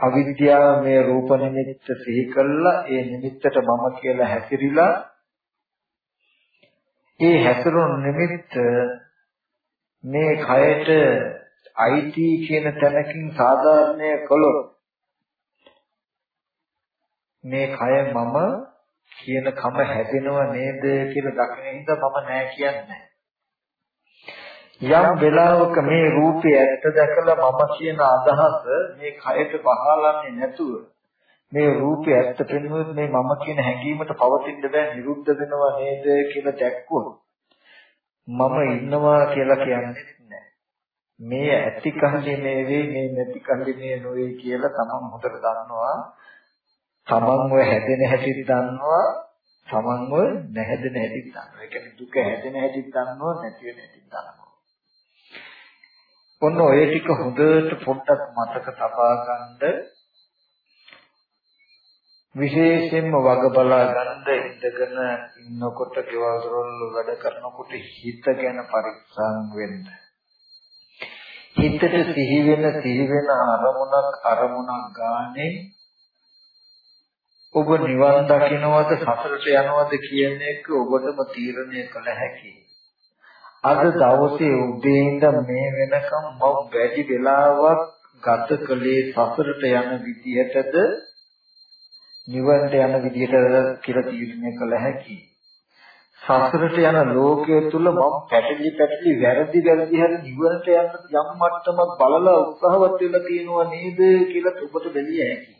අවිද්‍යාව මේ රූප නිමිත්ත සිහි කළා ඒ නිමිත්තට මම කියලා හැසිරිලා ඒ හැසිරුණු නිමිත්ත මේ කයට අයිති කියන තැනකින් සාධාරණය කළොත් මේ කය මම කියන කම හැදෙනව නේද කියලා දකින හින්දා මම නෑ කියන්නේ. යම් වෙලාවක මේ රූපය ඇත්ත දැකලා මම කියන අදහස මේ කයට පහළන්නේ නැතුව මේ රූපය ඇත්ත පෙනුනොත් මේ මම කියන හැඟීමට පවතින්න බෑ නිරුද්ධ වෙනවා නේද කියලා දැක්කොත් මම ඉන්නවා කියලා කියන්නේ නැහැ. මේ ඇති කල්ලි නෙවෙයි මේ නැති කල්ලි නේ නොවේ කියලා තමන් හොඳට දන්නවා. තමන්ව හැදෙන හැටි දන්නවා. තමන්ව නැහැදෙන හැටි දන්නවා. ඒ කියන්නේ දුක හැදෙන හැටි දන්නවා නැති වෙන හැටි දන්නවා. ඔන්න ඔය ටික හොඳට පොඩ්ඩක් මතක තබා ගන්න විශේෂයෙන්ම වග බලා ගන්න ඉඳගෙන ඉන්නකොට ගෙවල් දොරවල් වැඩ කරනකොට හිත ගැන පරිස්සම් වෙන්න. හිතට සිහි වෙන සිහි වෙන අරමුණක් අරමුණක් ගානේ ඔබ නිවන් දකින්නවද සසරට යනවද කියන එක ඔබටම තීරණය කළ හැකියි. අද දවසේ උදේ ඉඳන් මේ වෙනකම් මම වැඩි වෙලාවක් ගත කළේ සසරට යන විදිහටද නිවනට යන විදිහට කියලා තීරණය කළ හැකියි. සසරට යන ලෝකයේ තුල මම පැටලි පැටලි වැරදි වැරදි හරි නිවනට යන්න යම් මට්ටමක් බලලා උත්සාහවත් වෙලා තියෙනවා නේද කියලා ඔබට බැලිය හැකියි.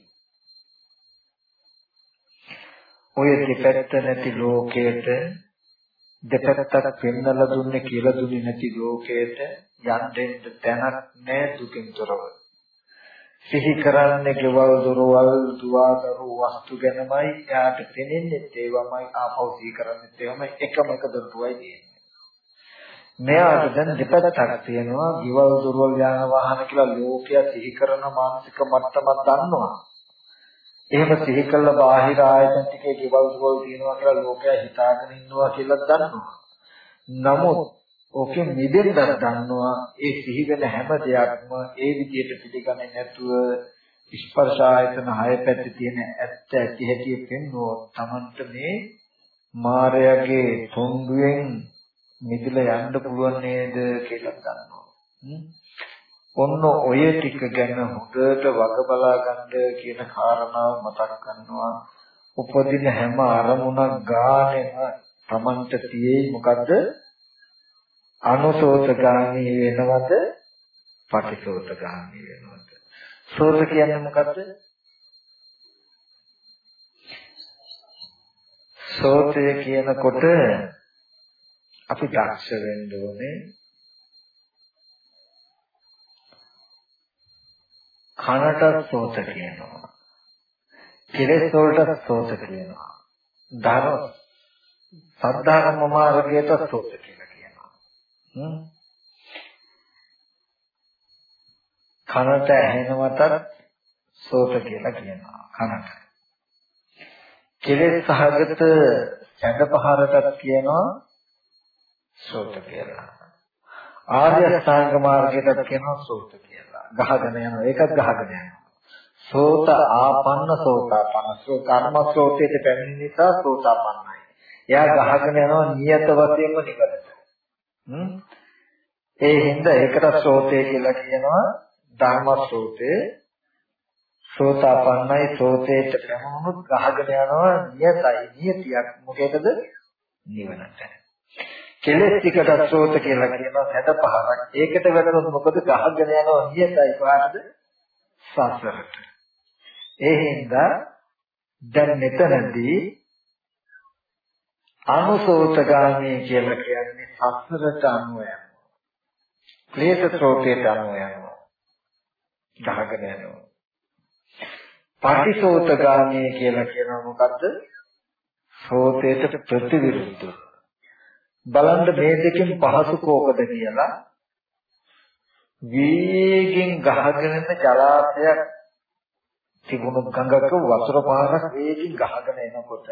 ඔය දෙපැත්ත නැති ලෝකයට දෙපැත්තක් පෙන්වලා දුන්නේ කියලා දුන්නේ නැති ලෝකයට යන්න දෙන්න තැනක් නැහැ දුකින් තොරව. සිහි කරන්නේ ගෙවල් දොරවල් දුවදරු වස්තු ගැනමයි යාට පෙනෙන්නේ ඒවමයි ආපහු සිහි කරන්නේ ඒවම එකම එක දොරටුවයි තියෙන්නේ. මෙයාට දැන් දෙපැත්තක් තියෙනවා ගෙවල් දොරවල් යාන වාහන කියලා ලෝකයා සිහි කරන මානසික මට්ටමක් දන්නවා. එහෙම සිහි කළ බාහිර ආයතන ටිකේ ගෙවල් දොරවල් තියෙනවා කියලා ලෝකයා හිතාගෙන ඉන්නවා කියලා දන්නවා. නමුත් ඕකෙන් මිදෙන්නත් දන්නවා ඒ සිහි වෙන හැම දෙයක්ම ඒ විදිහට පිළිගන්නේ නැතුව ස්පර්ශ ආයතන හය පැත්තේ තියෙන ඇත්ත ඇති හැටි පෙන්වෝ තමන්ට මේ මායගේ තොන්දුවෙන් මිදලා යන්න පුළුවන් නේද කියලා දන්නවා. ඔන්න ඔය ටික ගැන හොඳට වග බලා ගන්න කියන කාරණාව මතක් කරනවා. උපදින හැම අරමුණක් ගානෙම තමන්ට තියෙයි මොකද්ද? අනුසෝතගාමී වෙනවද පටිසෝතගාමී වෙනවද සෝත කියන්නේ මොකද්ද සෝතය කියනකොට අපි දක්ෂ වෙන්න ඕනේ කනට සෝත කියනවා කෙලෙස් වලට සෝත කියනවා ධර්ම සද්ධාර්ම මාර්ගයට සෝත කියනවා කනට ඇහෙනවටත් සෝත කියලා කියනවා කනට. කෙලෙස් සහගත සැඩ පහරටත් කියනවා සෝත කියලා. ආර්ය අෂ්ටාංග මාර්ගයටත් කියනවා සෝත කියලා. ගහගෙන යනවා. ඒකත් ගහගෙන යනවා. සෝත ආපන්න සෝතාපන්න. සෝ කර්ම සෝතේට පැමිණි නිසා සෝතාපන්නයි. එයා ගහගෙන යනවා නියත වශයෙන්ම නිවලට. ඒ හින්දා ඒකට සෝතේ කියලා කියනවා ධර්ම සෝතේ සෝතාපන්නයි සෝතේට පැමුණුත් ගහගෙන යනවා නියතයි නියතියක් මොකේදද නිවනට කෙලෙස් ටිකට සෝත කියලා කියනවා හැට පහක් ඒකට වැටෙනොත් මොකද ගහගෙන යනවා නියතයි කොහාටද සසරට ඒ හින්දා දැන් මෙතනදී අනුසෝතගාමී කියලා කියන්නේ සසරට අනුව යනවා. ක්ලේශ ස්රෝතයට අනුව යනවා. ගහගෙන යනවා. පටිසෝතගාමී කියලා කියනවා මොකද්ද? සෝතයට ප්‍රතිවිරුද්ධ. බලන්න මේ දෙකෙන් පහසු කෝකද කියලා. වේගෙන් ගහගෙන යන ජලාශයක් තිබුණු ගඟක වතුර පාරක් වේගෙන් ගහගෙන එනකොට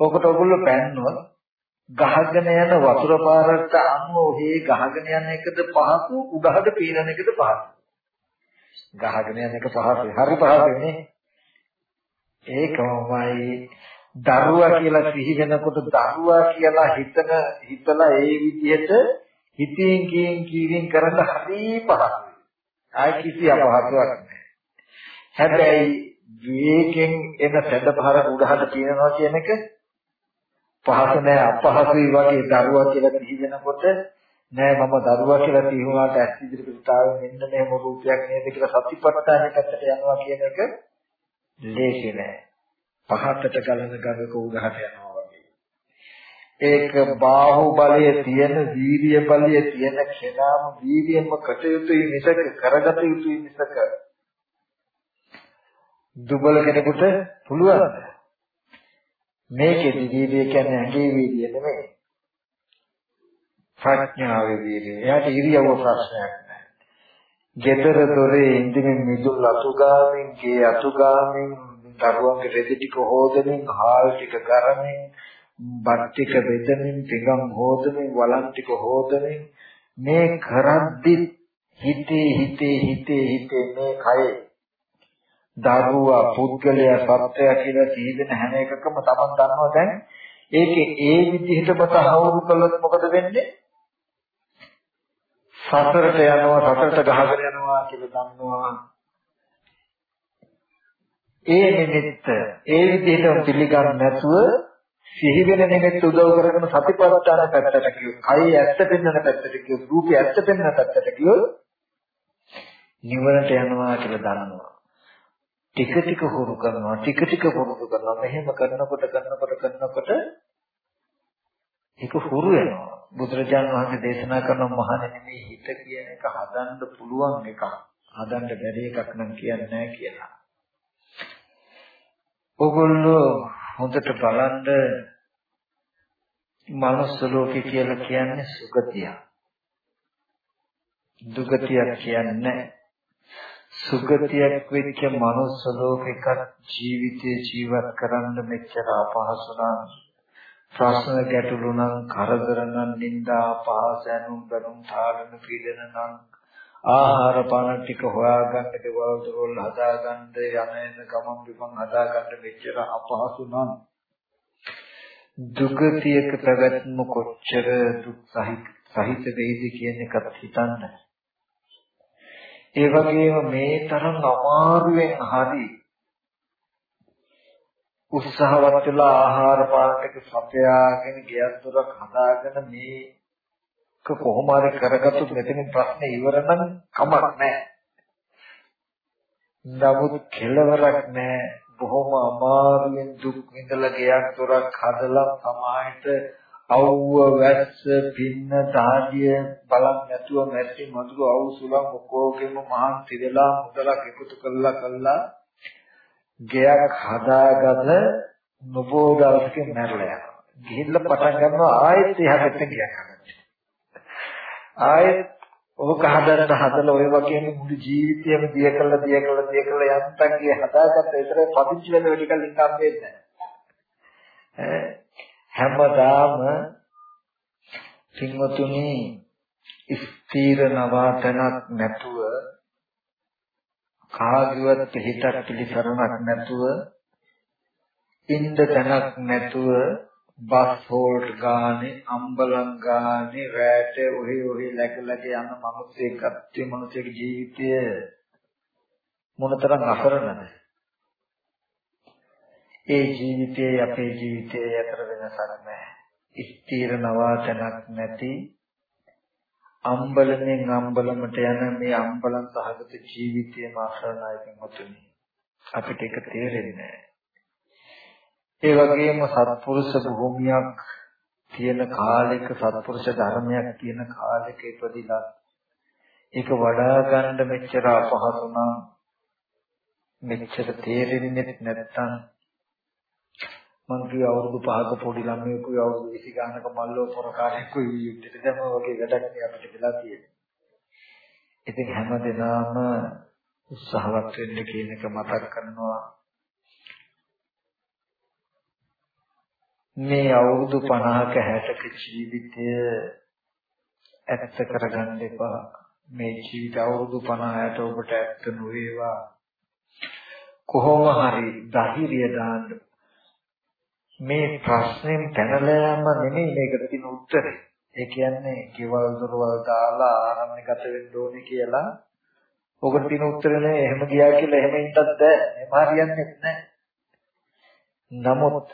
ඔකට ඔගොල්ලෝ පැන්නොත් ගහගෙන යන වතුර පාරට අනුව ඔහේ ගහගෙන යන එකද පහසු උඩහට පීනන එකද පහසු. ගහගෙන යන එක පහසුයි. හරි පහසුයි නේ. ඒකමයි දරුවා කියලා සිහි වෙනකොට දරුවා කියලා හිතන හිතලා ඒ විදිහට හිතින් කියින් කීරින් කරන්න හරි පහසුයි. ආයි කිසි අපහසුයක් නැහැ. හැබැයි වේගෙන් එන සැඩපහර උඩහට තියෙනවා කියන එක පහසු නෑ අපහසුයි වගේ දරුවා කියලා සිහි වෙනකොට නෑ මම දරුවා කියලා සිහි වුණාට ඇස් ඉදිරියට ආවේ මෙන්න මෙහෙම රූපයක් නේද කියලා සතිපට්ඨාන පැත්තට යනවා කියන එක ලේසි නෑ. පහතට ගලන ගඟක උගහට යනවා වගේ. ඒක බාහුව බලය තියෙන වීර්ය බලය තියෙන කෙනාම වීර්යයෙන්ම කටයුතුයි මිසක කරගත යුතුයි මිසක දුබල කෙනෙකුට පුළුවන්ද? මේකෙදි වීර්ය කියන්නේ ඇඟේ වීර්ය නෙමෙයි. ප්‍රඥාවේ වීර්යය. එයාට ඉරියව්ව ප්‍රශ්නයක් නැහැ. gedara dore ඉන්දිමින් මිදුල් අතුගාමින් ගේ අතුගාමින් දරුවන්ගේ රෙදි ටික හොදමින් හාල් ටික ගරමින් බත් ටික බෙදමින් පිඟම් හොදමින් වලන් ටික හොදමින් මේ කරද්දි හිතේ හිතේ හිතේ හිතේ මේ කයේ දරුවා පුද්ගලයා සත්‍යය කියලා සීදෙන හැම එකකම තමන් දන්නවා දැන් ඒකේ ඒ විදිහටම තහවුරු කළොත් මොකද වෙන්නේ? සතරට යනවා සතරට ගහගෙන යනවා කියලා දන්නවා. ඒ නිමිත්ත ඒ විදිහටම පිළිගන්න නැතුව සිහි වෙන නිමිත්ත උදව් කරගෙන සතිපට්ඨාන පැත්තට කියෝ. කය ඇත්ත පෙන්වන පැත්තට කියෝ. රූපය ඇත්ත පෙන්වන පැත්තට කියෝ. නිවනට යනවා කියලා දන්නවා. ටික ටික හුරු කරනවා. ටික ටික පුරුදු කරනවා. මෙහෙම කරනකොට කරනකොට කරනකොට ඒක හුරු වෙනවා. බුදුරජාණන් වහන්සේ දේශනා කරන මහණෙනි මේ හිත කියන එක හදන්න පුළුවන් එකක්. හදන්න බැරි එකක් නම් කියන්නේ නැහැ කියලා. ඕගොල්ලෝ හොඳට බලන්න මනුස්ස ලෝකේ කියලා කියන්නේ සුගතිය. දුගතියක් කියන්නේ සුගතියක් වෙච්ච මනුස්ස ලෝකයක ජීවිතේ ජීවත් කරන්න මෙච්චර අපහසු නම් ප්‍රශ්න ගැටලු නම් කරදර නම් නිന്ദා අපහාස ඇනුම් බැනුම් තාලන පීඩන නම් ආහාර පාන ටික හොයාගන්න දේවල් දරවල් හදාගන්න යන එන ගමන් විපන් හදාගන්න මෙච්චර අපහසු නම් දුගතියක පැවැත්ම කොච්චර දුක් සහිත සහිත වෙයිද කියන එකත් හිතන්න. ඒ වගේම මේ තරම් අමාරුවෙන් හරි උත්සාහවත් වෙලා ආහාර පාන ටික සපයාගෙන ගියක් දොරක් හදාගෙන මේ කොහොම හරි කරගත්තොත් මෙතනින් ප්‍රශ්නේ ඉවර නම් කමක් නැහැ. නමුත් කෙලවරක් නැහැ. බොහොම අමාරුවෙන් දුක් විඳලා ගියක් තොරක් හදලා සමාහයට අවුව වැස්ස පින්න දාඩිය බලක් නැතුව මැටි මధుර අවුසුලම් ඔක්කොගෙම මහන්සි වෙලා මුදලක් එකතු කළා කළා ගයක් හදාගන්න නොබෝ දවසකින් මැරලා යනවා. ගිහිල්ලා පටන් ගන්නවා ආයෙත් එහා පැත්තට ගියක් හදන්න. ආයෙත් ඕක හදන්න හදලා ඔය වගේම මුළු ජීවිතයම දිය කළා දිය කළා දිය කළා යන්තම් ගිය හදාගත්ත විතරේ පදිංචි වෙන වැඩි කල් ඉන්කම් දෙන්නේ නැහැ. හැමදාම සිංහතුනි ස්ථීර නවාතනක් නැතුව කාගිවත් හිතක් පිළිසරණක් නැතුව ඉන්න තැනක් නැතුව බස් හෝල්ට් ගානේ අම්බලම් ගානේ රැට ඔහි ඔහි läගලක යන මිනිස්සෙක් අත්‍ය මිනිසෙක ජීවිතය මොනතරම් අසරණද? ඒ ජීවිතයේ අපේ ජීවිතයේ අතර වෙනසක් නැහැ. ස්ථීර නවාතනක් නැති අම්බලමෙන් අම්බලමට යන මේ අම්බලම් සහගත ජීවිතයේම අසරණයි මුතුනි අපිට ඒක තේරෙන්නේ නැහැ. ඒ වගේම සත්පුරුෂ භූමියක් තියෙන කාලයක සත්පුරුෂ ධර්මයක් තියෙන කාලයක ඉපදිලා ඒක වඩා ගන්න මෙච්චර අපහසු නම් මෙච්චර තේරෙන්නේ නැත්නම් මං කිය අවුරුදු 5ක පොඩි ළමයෙකුයි අවුරුදු 20 ගානක මල්ලෝ පොරකාරයෙකුයි යුද්ධෙට දැම වගේ වැඩක් නේ අපිට වෙලා තියෙන්නේ. ඉතින් හැමදෙනාම උත්සාහවත් වෙන්න කියන එක මතක් කරනවා මේ අවුරුදු 50ක 60ක ජීවිතය ඇත්ත කරගන්න එපා. මේ ජීවිත අවුරුදු 50ට ඔබට ඇත්ත නොවේවා. කොහොම හරි ධෛර්යය දාන්න. මේ ප්‍රශ්නෙන් පැනලා යෑම නෙමෙයි මේකට තියෙන උත්තරේ. ඒ කියන්නේ කෙවල් දොරවල් දාලා ආරම්භ ගත වෙන්න ඕනේ කියලා. ඔකට තියෙන උත්තරේ නෑ. එහෙම ගියා කියලා එහෙම හිතත් බෑ. එහෙම හරියන්නේ නැහැ. නමුත්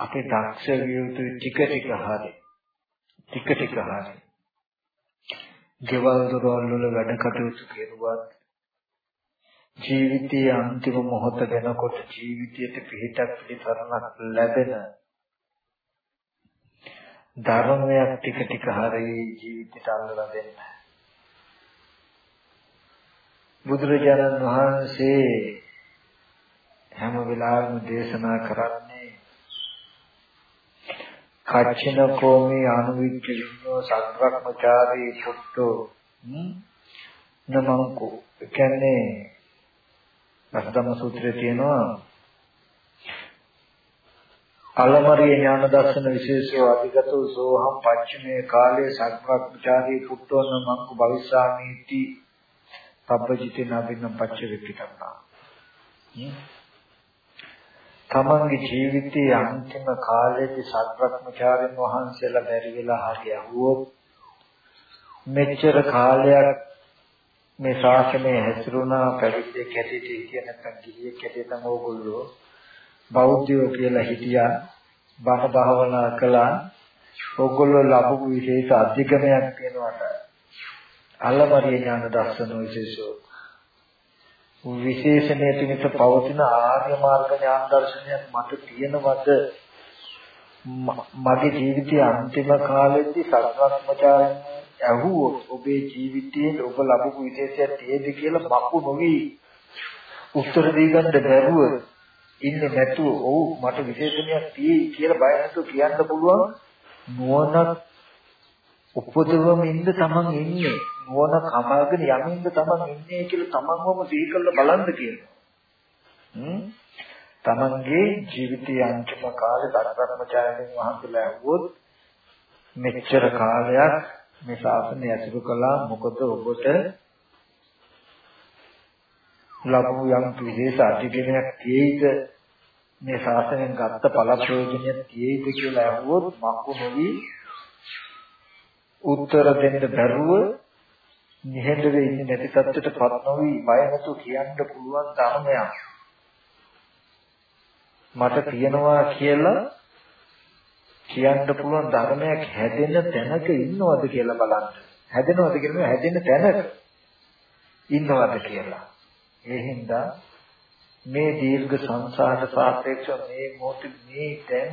අපි දක්ෂ විය යුතු ටික ටික හරි. ටික ටික හරි. ගෙවල් දොරවල් වල වැඩ කටයුතු කෙරුවත් ජීවිතයේ අන්තිම මොහොත වෙනකොට ජීවිතයට පිහිටක් පිළිසරණක් ලැබෙන ධර්මයක් ටික ටික හරි ජීවිතයට අල්ලලා දෙන්න. බුදුරජාණන් වහන්සේ හැම වෙලාවෙම දේශනා කරන්නේ කච්චින කෝමී අනුවිච්චින්නෝ සත්‍රක්මචාරී පුට්ටෝ නමංකෝ. කියන්නේ රසධම්ම සූත්‍රයේ තියෙනවා අලමරිය ඥාන දර්ශන විශේෂෝ අධිගතෝ සෝහම් පච්චමේ කාලේ සත්‍රක්මචාරී පුට්ටෝ නමංකු භවිස්සාමීති. පබ්බජිතේ නබින්නම් පච්ච විපිටම්නා තමන්ගේ ජීවිතයේ අන්තිම කාලයේදී සත්‍වක්මචාරින් වහන්සේලා බැරි වෙලා හරි ඇහුවොත් මෙච්චර කාලයක් මේ ශාසනයේ හැසිරුණා පැවිද්දෙක් හැටියට හිටිය නැත්නම් ගිහියෙක් හැටියට නම් ඕගොල්ලෝ බෞද්ධයෝ කියලා හිටියා බණ භාවනා කළා. ඕගොල්ලෝ ලැබපු විශේෂ අධිගමයක් වෙනවට අල්ලමරිය ඥාන දර්ශන විශේෂෝ විශේෂණය පිණිස පවතින ආර්ය මාර්ග ඥාන දර්ශනයක් මට තියෙනවද? මගේ ජීවිතයේ අන්තිම කාලෙදී සත්‍වත්මචාරයන් ඇහුවොත් ඔබේ ජීවිතයේ ඔබ ලබපු විශේෂයක් තියෙද කියලා මකු නොවි. උත්තර දී ගන්න බැරුව ඉන්නේ නැතුව ඔව් මට විශේෂණයක් තියෙයි කියලා බය නැතුව කියන්න පුළුවන්. නුවණක් උපදවමින් ඉන්න තමන් ඉන්නේ. නුවණ කමගෙන යමින්ද තමන් ඉන්නේ කියලා තමන්වම සිහි කරලා බලන්න කියනවා. හ්ම්? තමන්ගේ ජීවිතයේ අන්තිම කාලේ ධර්මචාරයෙන් වහන්සේලා ඇහුවොත් මෙච්චර කාලයක් මේ ශාසනය ඇසුරු කළා. මොකද ඔබට ලැබු යම් විශේෂ අධිගමනයක් තියෙයිද? මේ ශාසනයෙන් ගත්ත පළ ප්‍රයෝජනයක් තියෙයිද කියලා ඇහුවොත් මක්කු නොවි උත්තර දෙන්න බැරුව නිහඬව ඉන්නේ නැති තත්ත්වයටපත් නොවි බය නැතුව කියන්න පුළුවන් ධර්මයක්. මට තියෙනවා කියලා කියන්න පුළුවන් ධර්මයක් හැදෙන තැනක ඉන්නවද කියලා බලන්න. හැදෙනවද කියලා හැදෙන තැනක ඉන්නවද කියලා. ඒ හින්දා මේ දීර්ඝ සංසාර සාපේක්ෂව මේ මොහොතේ මේ දැන්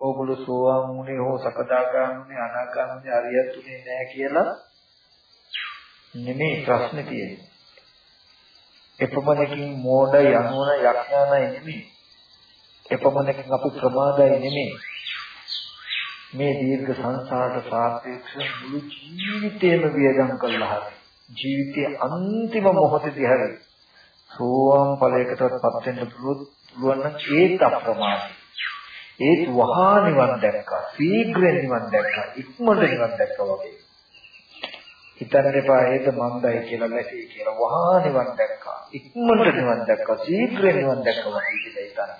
ඕගොල්ලෝ සෝවාන් වුණේ හෝ සකදාගාමුනේ අනාගාමුනේ අරියත් උනේ නැහැ කියලා නෙමෙයි ප්‍රශ්නේ තියෙන්නේ. එපමණකින් මෝඩ යනවන යක්ෂයානයි නෙමෙයි. එපමණකින් අපි ප්‍රමාදයි නෙමෙයි. මේ දීර්ඝ සංසාරට සාපේක්ෂ මුළු ජීවිතේම වියදම් කළා හරි. ජීවිතයේ අන්තිම මොහොතේදී හරි සෝවාන් ඵලයකටපත් වෙන්න පුළුවන් නම් ඒත් අප්‍රමාදයි. ඒත් වහා නිවන් දැක්කා. ශීඝ්‍ර නිවන් දැක්කා. ඉක්මනට නිවන් දැක්කා වගේ. හිතන්න එපා ඒක මන්දයි කියලා නැති කියලා වහා නිවන් දැක්කා. ඉක්මනට නිවන් දැක්කා. ශීඝ්‍ර නිවන් දැක්කා වගේ කියලා හිතන්න.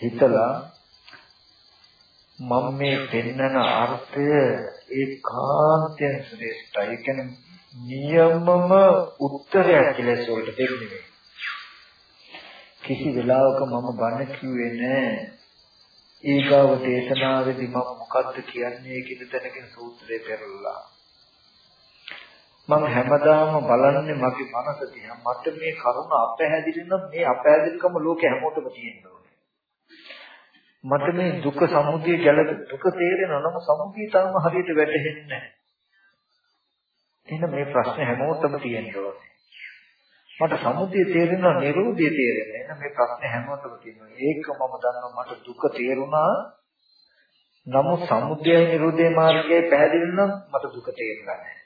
හිතලා මම මේ පෙන්නන අර්ථය ඒකාන්තයෙන් ශ්‍රේෂ්ඨයි. ඒ කියන්නේ නියමම උත්තරයක් කියලා ඒකට දෙන්නේ. කිසි වෙලාවක මම බණ කිව්වේ නෑ ඊගාව දේශනාවේදී මම මොකද්ද කියන්නේ කියන තැනකින් සූත්‍රය පෙරළලා මම හැමදාම බලන්නේ මගේ මනස දිහා මට මේ කරුණ අපහැදිලි නම් මේ අපහැදිලිකම ලෝකේ හැමෝටම තියෙන්න ඕනේ මට මේ දුක සමුදය ගැල දුක තේරෙනවා නම් සමුදය තාම හරියට වැටහෙන්නේ නැහැ එහෙනම් මේ ප්‍රශ්නේ හැමෝටම තියෙන්න ඕනේ මට සමුදය තේරෙනවා නිරෝධය තේරෙනවා. එහෙනම් මේ ප්‍රශ්නේ හැමෝටම තියෙනවා. ඒක මම දන්නවා මට දුක තේරුණා. නමුත් සමුදය නිරෝධය මාර්ගයේ පැහැදිලි නම් මට දුක තේරුණා නැහැ.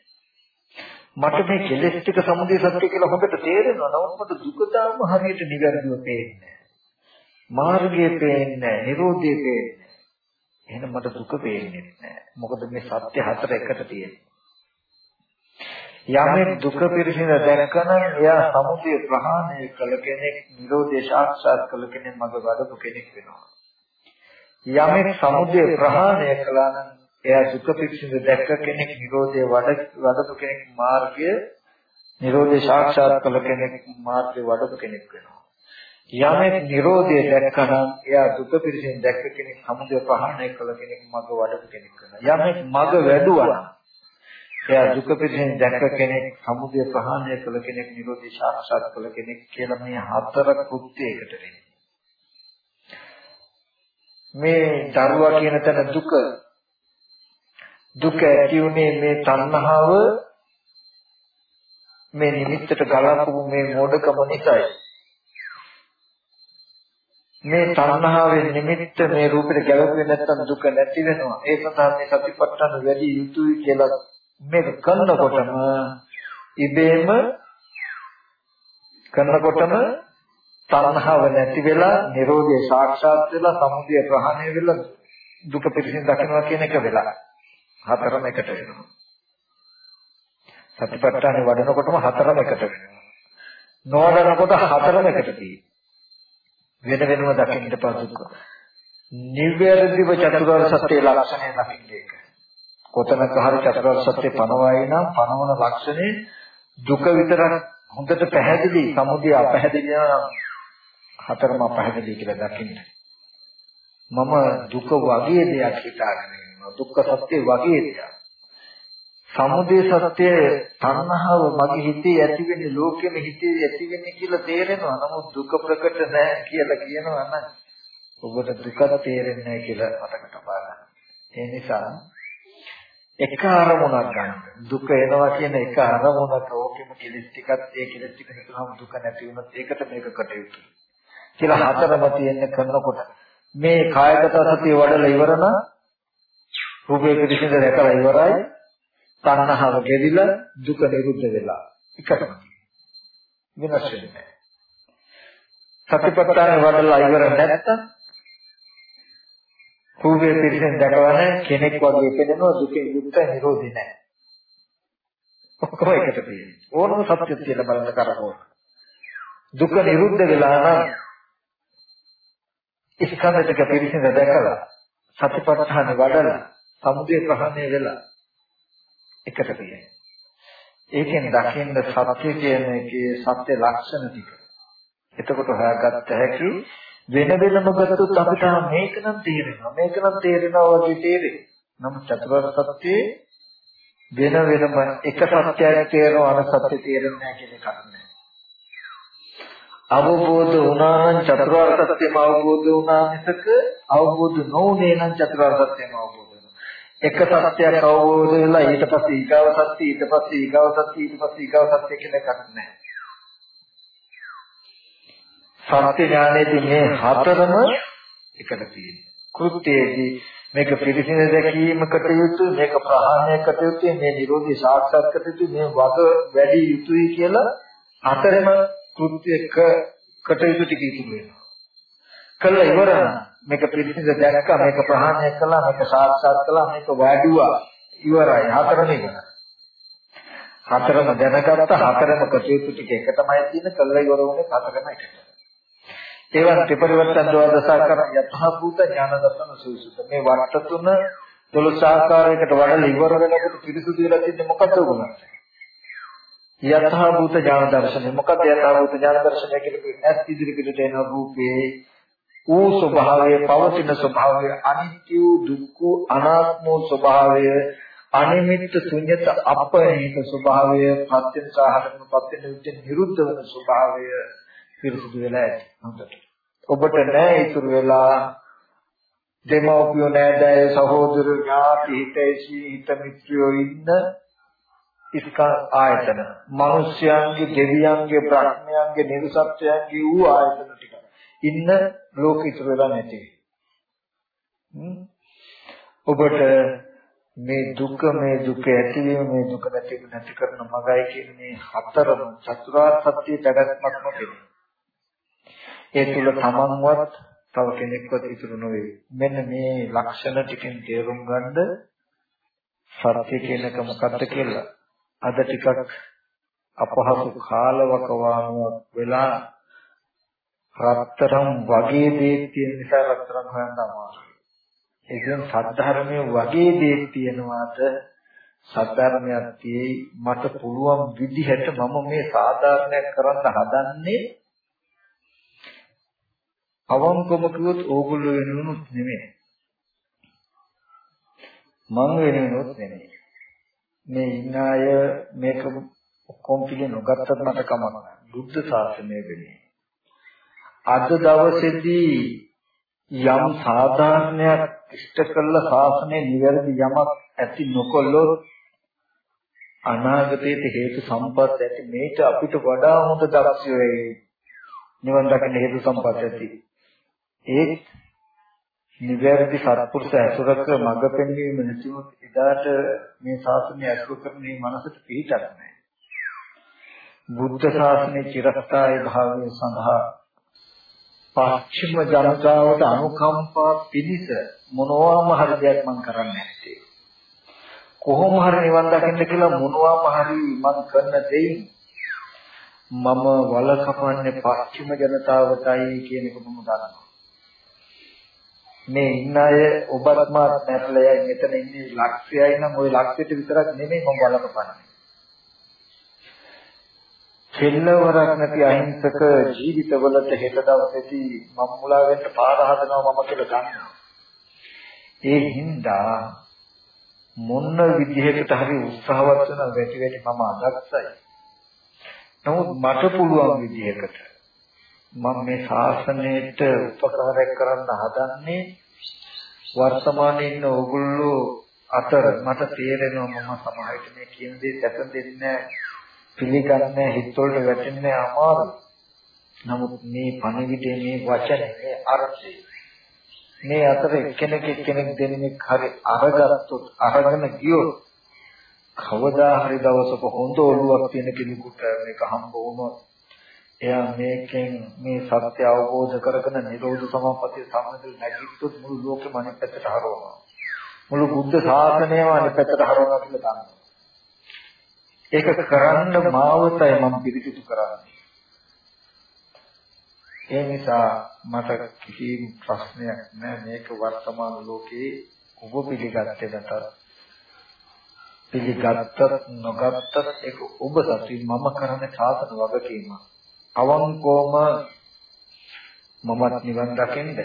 මට මේ කෙලෙස් ටික සමුදය සත්‍ය කියලා හොඳට තේරෙනවා. නමුත් මට දුක තාම හරියට නිවැරදිව පේන්නේ මාර්ගය පේන්නේ නිරෝධය පේන්නේ එහෙනම් මට දුක පේන්නේ නැහැ. මොකද මේ සත්‍ය හතර එකට තියෙනවා. යමෙක් දුක පිරිසිඳ දැකනනම් එයා සමුදය ප්‍රහාණය කළ කෙනෙක්, නිරෝධය සාක්ෂාත් කළ කෙනෙක් මඟ වඩපු කෙනෙක් වෙනවා. යමෙක් සමුදය ප්‍රහාණය කළා නම් එයා දුක පිළිසිඳ දැක්ක කෙනෙක් නිරෝධය වඩ වඩපු කෙනෙක් මාර්ගය නිරෝධය සාක්ෂාත් කළ කෙනෙක් මාර්ගය වඩපු කෙනෙක් වෙනවා. යමෙක් නිරෝධය දැක්කනම් එයා දුක පිළිසිඳ දැක්ක කෙනෙක් සමුදය ප්‍රහාණය කළ කෙනෙක් මඟ වඩපු කෙනෙක් වෙනවා. යමෙක් මඟ වැඩුවා එයා දුක පිළිසිඳ දැක්ක කෙනෙක් සමුදය ප්‍රහාණය කළ කෙනෙක් නිරෝධය සාක්ෂාත් කළ කෙනෙක් කියලා මේ හතර කෘත්‍යයකට වෙන්නේ. මේ දරුවා කියන තැන දුක දුක ඇති උනේ මේ තණ්හාව මේ නිමිත්තට ගලපපු මේ මෝඩකම නිසායි. මේ තණ්හාවෙන් නිමිත්ත මේ රූපෙට ගැලපෙන්නේ නැත්නම් දුක නැති වෙනවා. ඒ සඳහා මේ සතිපට්ඨාන වැඩි යුතුයි කියලා මේක කරනකොටම ඉබේම කරනකොටම තණ්හාව නැති වෙලා Nirodhe සාක්ෂාත් වෙලා සමුදය ප්‍රහාණය වෙලා දුක පිළිසින් දකිනවා කියන එක වෙලා. හතරම එකට වෙනවා. සතිපට්ඨානෙ වඩනකොටම හතරම එකට වෙනවා. නොවඩනකොට හතරම එකට වෙන වෙනම දකින්න පසුක නිවැරදිව චතුරාර්ය සත්‍ය ලක්ෂණය දකින්න එක. කොතනක හරි චතුරාර්ය සත්‍ය පනවයි නම් පනවන ලක්ෂණේ දුක විතරක් හොඳට පැහැදිලි සමුදය අපැහැදිලි නම් හතරම පැහැදිලි කියලා දකින්න. මම දුක වගේ දෙයක් හිතාගෙන ඉන්නවා. දුක්ඛ සත්‍ය වගේ දෙයක්. සමුදය සත්‍ය තණ්හාව මගේ හිතේ ඇති වෙන්නේ ලෝකෙම හිතේ ඇති වෙන්නේ කියලා තේරෙනවා. නමුත් දුක ප්‍රකට නැහැ කියලා කියනවා නම් ඔබට දුක තේරෙන්නේ නැහැ කියලා මතක තබා ගන්න. ඒ නිසා එක අරමුණක් ගන්න. දුක එනවා කියන එක අරමුණක ඕකෙම කෙලස් ටිකත් ඒ කෙලස් ටික හිතුවම දුක නැති වුණොත් ඒකට මේක කටයුතු. කියලා හතරම තියෙන කරනකොට මේ කායගත සතිය වඩලා ඉවර නම් රූපේ පිළිසිඳ දැකලා ඉවරයි. තණ්හාව ගෙදිලා දුක නිරුද්ධ වෙලා. එකටම වෙනස් වෙන්නේ සතිපට්ඨාන වඩලා ඉවර නැත්තම් රූපේ පිළිසිඳ දැකවන කෙනෙක් වගේ පෙනෙනවා දුකේ යුක්ත නිරෝධි නැහැ. ඔක්කොම එකට තියෙන්නේ ඕනම සත්‍ය කියලා බලන්න කරකෝන දුක නිරුද්ධ වෙලා නම් ස්කන්ධ ටික පිරිසිඳ දැකලා සතිපට්ඨාන වඩලා සමුදය ප්‍රහාණය වෙලා එකට පියයි. ඒකෙන් දකින්න සත්‍ය කියන එකේ සත්‍ය ලක්ෂණ ටික. එතකොට හොයාගත්ත හැකි වෙන වෙනම ගත්තොත් අපිට මේක නම් තේරෙනවා. මේක නම් තේරෙනවා වගේ තේරෙයි. නමුත් චතුරාර්ය සත්‍යයේ වෙන වෙනම එක සත්‍යයක් තේරෙනවා අන සත්‍ය තේරෙන්නේ නැහැ කියන එකක් නෑ. අවබෝධ වුණා නම් චතුරාර්ය සත්‍යම අවබෝධ වුණා මිසක අවබෝධ නොවුනේ නම් චතුරාර්ය සත්‍යම අවබෝධ වෙනවා. එක සත්‍යයක් අවබෝධ වෙලා ඊට පස්සේ ඊගව සත්‍ය ඊට පස්සේ ඊගව සත්‍ය ඊට පස්සේ ඊගව සත්‍ය කියලා එකක් නැහැ. සත්‍ය ඥානයේදී මේ හතරම එකට තියෙනවා. කෘත්‍යයේදී මේක පිළිසින දැකීමකට යුතු මේක ප්‍රහාණයකට යුතු මේ නිරෝධී සාක්ෂාත් කර යුතු මේ වග වැඩි යුතුයි කියලා හතරම කෘත්‍යක කටයුතු ටික ඉතුරු වෙනවා. කළා ඉවර මේක පිළිසිඳ දැක්කා මේක ප්‍රහාණය කළා මේක සාක්ෂාත් කළා මේක වැඩුවා ඉවරයි හතරම ඉවරයි. හතරම දැනගත්ත හතරම කටයුතු ටික එක තමයි තියෙන කළා ඉවර වුණේ හතරම එකට. ඒවත් ත්‍රිපරිවර්තන දවදසාකර යථාභූත ඥාන දර්ශන සූසුත මේ වට තුන දොළොස් ආකාරයකට වඩලා ඉවර වෙනකොට පිරිසුදු වෙලා තින්නේ මොකද්ද උගුණක්? යථා භූත ඥාන දර්ශනය. මොකද යථා භූත ඥාන දර්ශනය කියන්නේ ඇස් ඉදිරිපිට එන රූපේ ඌ ස්වභාවය, පවතින ස්වභාවය, අනිත්‍ය, දුක්ඛ, අනාත්ම ස්වභාවය, අනිමිත්ත ශුන්‍යත අපනිත ස්වභාවය, පත්‍යෙන් සාහරණ පත්‍යෙන් විදිහට නිරුද්ධ වෙන ස්වභාවය පිරිසුදු වෙලා ඇති. හොඳට. ඔබට නෑ ඉතුරු වෙලා දෙමව්පියෝ නෑදෑය සහෝදර ඥාති හිතයිසි හිත මිත්‍රයෝ ඉන්න ඉස්කා ආයතන මිනිස්යන්ගේ දෙවියන්ගේ බ්‍රහ්මයන්ගේ නිර්සත්‍යයන්ගේ වූ ආයතන ටික ඉන්න ලෝක ඉතුරු වෙලා නැති. ඔබට මේ දුක මේ දුක ඇතිවීම මේ දුක නැති නැති කරන මගයි කියන මේ හතරම චතුරාර්ය සත්‍ය පැවැත්මක්ම වෙන්නේ. ඒ තුල තමන්වත් තව කෙනෙක්වත් ඉතුරු නොවේ. මෙන්න මේ ලක්ෂණ ටිකෙන් තේරුම් ගන්න සත්‍ය කියනක මොකක්ද කියලා අද ටිකක් අපහසු කාලවකවානුවක් වෙලා රත්තරන් වගේ දේ තියෙන නිසා රත්තරන් හොයන්න අමාරුයි. ඒකෙන් සද්ධර්මයේ වගේ දේක් තියෙනවාද? සද්ධර්මයක් තියෙයි මට පුළුවන් විදිහට මම මේ සාධාරණයක් කරන්න හදන්නේ අවංකවම කිව්වොත් ඕගොල්ලෝ වෙනුනොත් නෙමෙයි. මං වෙනුනොත් නෙමෙයි. මේ ඉන්න අය මේක ඔක්කොම පිළි නොගත්තත් මට කමක් බුද්ධ ශාසනය වෙන්නේ අද දවසේදී යම් සාධාරණයක් ඉෂ්ට කළ ශාසනය නිවැරදි යමක් ඇති නොකොළොත් අනාගතයේ හේතු සම්පත් ඇති. මේක අපිට වඩා හොඳ දක්ෂය වෙයි නිවන් දකින්න හේතු සම්පත් ඇති. ඒ නිවැරදි සත්පුරුෂ ඇසුරක මඟ පෙන්වීම නැතිවොත් එදාට මේ ශාසනය ඇසුරු කරන මේ මනසට පිළිටක් නැහැ. බුද්ධ ශාසනයේ චිරස්ථායී භාවය සඳහා පස්චිම ජනතාවට අනුකම්පා පිණිස මොනවාම හරි දෙයක් මම කරන්නේ නැත්තේ. කොහොම හරි නිවන් දකින්න කියලා මොනවාම හරි මම කරන දෙයින් මම වල කපන්නේ පස්චිම ජනතාවටයි කියන එක මම දන්නවා. මේ ඉන්න අය ඔබත් මාත් නැරලා යයි මෙතන ඉන්නේ ලක්ෂයයි නම් ওই ලක්ෂයට විතරක් නෙමෙයි මම වල කපන්නේ. කෙල්ලවරක් නැති අහිංසක ජීවිතවලට හෙට දවසේදී මම මුලා වෙන්න පාර හදනවා මම කියලා ගන්නවා. ඒ හින්දා මොන විදිහකට හරි උත්සාහවත් වෙන වැටි වැටි මම අදක්සයි. නමුත් මට පුළුවන් විදිහකට මම මේ ශාසනයට උපකාරයක් කරන්න හදන්නේ වර්තමානයේ ඉන්න ඕගොල්ලෝ අතර මට තේරෙනවා මම සමාජයට මේ කියන දේ සැප දෙන්නේ පිළිගන්නේ හිත වලට වැටෙන්නේ අමාරුයි. නමුත් මේ පණිවිඩයේ මේ වචනේ මේ අර්ථය මේ අතර එක්කෙනෙක් එක්කෙනෙක් දෙන්නෙක් හරි අරගත්තොත් අරගෙන ගියොත් කවදා හරි දවසක හොඳ ඔළුවක් තියෙන කෙනෙකුට මේක හම්බ වුණොත් එයා මේකෙන් මේ සත්‍ය අවබෝධ කරගෙන නිරෝධ සමාපatti සම්බන්ධ නැගිට්ටොත් මුළු ලෝකෙම අනිත් පැත්තට හරවනවා මුළු බුද්ධ ශාසනයම අනිත් පැත්තට හරවනවා කියලා දන්නවා ඒක කරන්න මාවතයි මම පිළිතුරු කරන්නේ. ඒ නිසා මට කිසිම ප්‍රශ්නයක් නැහැ මේක වර්තමාන ලෝකයේ ඔබ පිළිගත්තේ නැතත් පිළිගත්තත් නොගත්තත් ඒක ඔබ සතුයි මම කරන සාසන වගකීම. අවංකවම මමත් නිවන් දකින්ද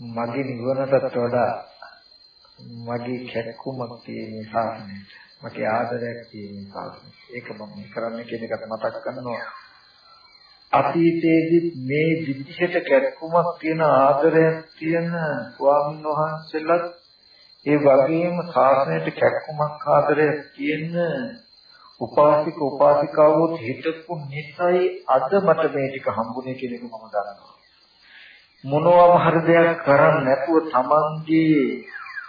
මගේ නිවනටත් වඩා මගේ කැක්කුමක් තියෙන සාසනයට මගේ ආදරයක් තියෙන නිසා ඒක මම කරන්න කියන එකට මතක් කරනවා. අතීතයේදී මේ විදිහට කැක්කුමක් තියෙන ආදරයක් තියෙන ස්වාමීන් වහන්සේලාත් ඒ වගේම ශාසනයට කැක්කුමක් ආදරයක් තියෙන උපාසික උපාසිකාවෝ හිතපු නිසායි අද මට මේ ටික හම්බුනේ කියන එක මම දන්නවා. මොනවාම හරි දෙයක් කරන්නේ නැතුව තමන්ගේ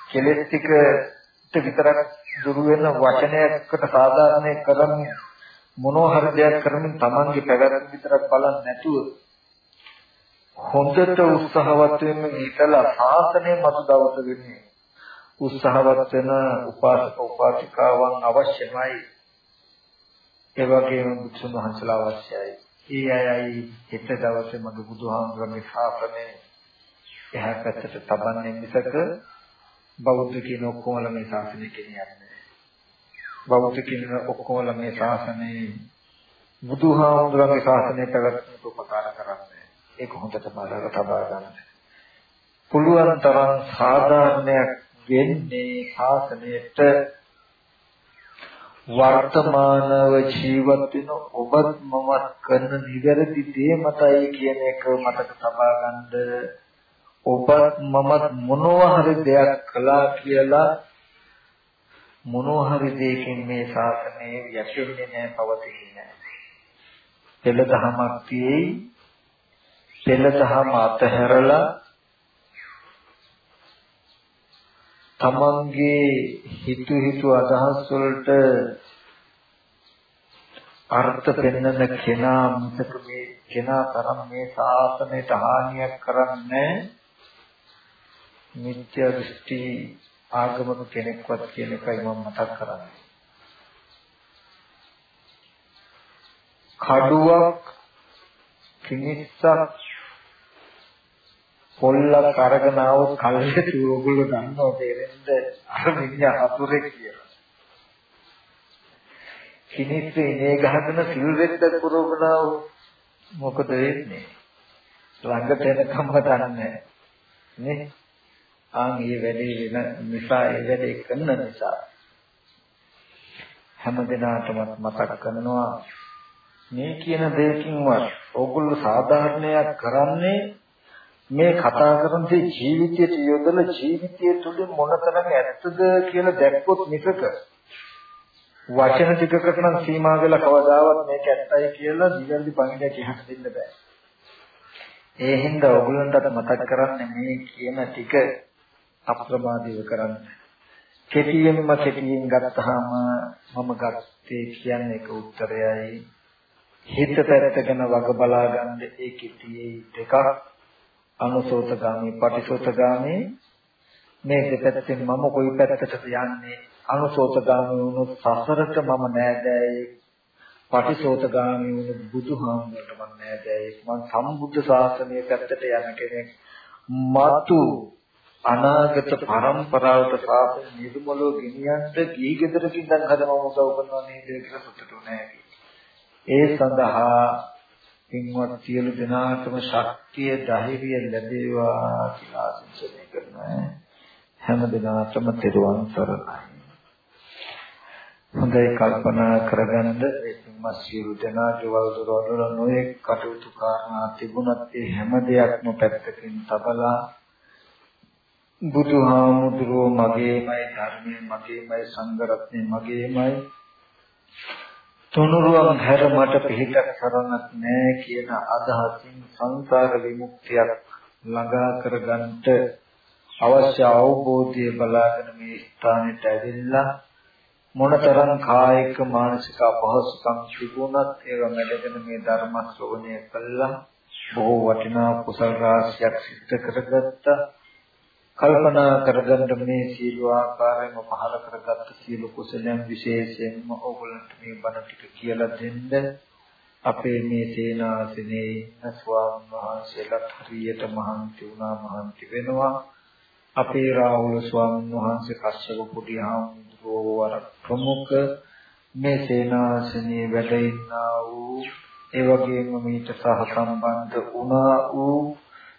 කෙලෙස් ටිකට විතරක් දුරු වෙන වචනයකට සාධාරණය කරමින් මොනවා හරි දෙයක් කරමින් Tamange පැවැත්ම විතරක් බලන්නේ නැතුව හොඳට උත්සාහවත් වෙන්න හිතලා සාසනය මත දවස වෙන්නේ උත්සාහවත් වෙන උපාසක උපාසිකාවන් අවශ්‍යමයි ඒ වගේම බුදුන් වහන්සේලා අවශ්‍යයි. ඒ අයයි හෙට දවසේ මගේ බුදුහාමුදුරන්ගේ ශාසනය එහා පැත්තට තබන්නේ මිසක බෞද්ධ කියන ඔක්කොම මේ ශාසනය කියන්නේ බෞද්ධ කියන ඔක්කොම මේ ශාසනයේ බුදුහාමුදුරන්ගේ ශාසනය පැවැත්මට උපකාර කරන්නේ. ඒක හොඳට බලලා තබා ගන්න. පුළුවන් තරම් සාධාරණයක් වෙන්නේ ශාසනයට වර්තමානව ජීවත් වෙන ඔබත් මමත් කරන නිවැරදි දේ මතයි කියන එක මතක තබා ගන්න ඔබත් මමත් මොනවා හරි දෙයක් කළා කියලා මොනවා හරි දෙයකින් මේ ශාසනය යැපෙන්නේ නැහැ පවතින්නේ නැහැ. පෙළ දහමක් තියෙයි. පෙළ දහම අතහැරලා තමන්ගේ හිතු හිතු අදහස් වලට අර්ථ පෙන්වන කෙනා මිසක මේ කෙනා තරම් මේ ශාසනයට හානියක් කරන්නේ මිත්‍යා දෘෂ්ටි ආගමක කෙනෙක්වත් කියන එකයි මම මතක් කරන්නේ. කඩුවක් කිනිස්සක් පොල්ලක් අරගෙන આવොත් කල්යතු ඕගොල්ලෝ දන්නවා තේරෙන්න අර මිනිහා අතුරේ කියලා. කිනිස්ස ඉනේ ගහගෙන සිල් වෙද්ද පුරවනවා මොකද වෙන්නේ? ළඟට එනකම්ම දන්නේ නේ. ආන් මේ වැඩේ වෙන නිසා ඒ වැඩේ කරන නිසා හැම දිනාටම මතක් කරනවා මේ කියන දෙයකින්වත් ඕගොල්ලෝ සාධාරණයක් කරන්නේ මේ කතා කරන දේ ජීවිතයට යොදලා ජීවිතය තුළ මොනතරම් ඇත්තද කියලා දැක්කොත් මිසක වචන ටිකකට නම් සීමා වෙලා කවදාවත් මේක ඇත්තයි කියලා නිවැරදි පණිවිඩයක් කියන්න දෙන්න බෑ. ඒ හින්දා ඔයගොල්ලන්ට මතක් කරන්නේ මේ කියන ටික අප්‍රමාදීව කරන්න. කෙටියෙන්ම කෙටියෙන් ගත්තාම මම ගත්තේ කියන්නේ ඒක උත්තරයයි. හිත පැත්තගෙන වග බලා ගන්න ඒ කෙටියේ දෙකක්. අනුසෝතගාමී පටිසෝතගාමී. මේ දෙපැත්තෙන් මම කොයි පැත්තටද යන්නේ? අනුසෝතගාමී වුණොත් සසරට මම නෑදෑයෙක්. පටිසෝතගාමී වුණොත් බුදුහාමුදුරට මම නෑදෑයෙක්. මං සම්බුද්ධ ශාසනය පැත්තට යන කෙනෙක්. මතු අනාගත පරම්පරාවට ශාසන නිර්මලව ගෙනියන්න කී ගෙදරකින් දැන් හදම උදව් කරනවා නේද කියලා සතුටු නෑ ඒ සඳහා පින්වත් සියලු දෙනාටම ශක්තිය ධෛර්යය ලැබේවා කියලා ආශිර්වාද කරනවා. හැම දිනකටම තෙරුවන් සරණයි. හොඳයි කල්පනා කරගන්න. ඒ පින්වත් සියලු දෙනා ජීවල් දොරවල් නොයේ කටයුතු කරනා තිබුණත් ඒ හැම දෙයක්ම පැත්තකින් තබලා බුදුහාමුදුරුවෝ මගේමයි ධර්මයේ මගේමයි සංඝරත්නය මගේමයි. තුනුරුවන් හැර මට පිහිටක් කරන්නක් නැහැ කියන අදහසින් සංසාර විමුක්තියක් ළඟා කරගන්නට අවශ්‍ය අවබෝධය බලාගෙන මේ ස්ථානෙට ඇවිල්ලා මොනතරම් කායික මානසික අපහසුකම් තිබුණත් ඒවා මැඩගෙන මේ ධර්ම ශ්‍රවණය කළා. බොහෝ වටිනා කුසල රාශියක් සිද්ධ කරගත්තා. කල්පනා කරගන්න මේ සීල ආකාරයෙන්ම පහල කරගත්ත සීල කුසලයන් විශේෂයෙන්ම ඕගොල්ලන්ට මේ බණ ටික කියලා දෙන්න. අපේ මේ සේනාසනේ ඉන්න ස්වාමීන් වහන්සේලාට හරියට මහන්සි වුණා මහන්සි වෙනවා. අපේ රාහුල ස්වාමීන් වහන්සේ කස්සප කුටි හාමුදුරුවෝ වර ප්‍රමුඛ මේ සේනාසනේ වැඩ ඉන්නා වූ ඒ වගේම මීට සහ සම්බන්ධ වුණා වූ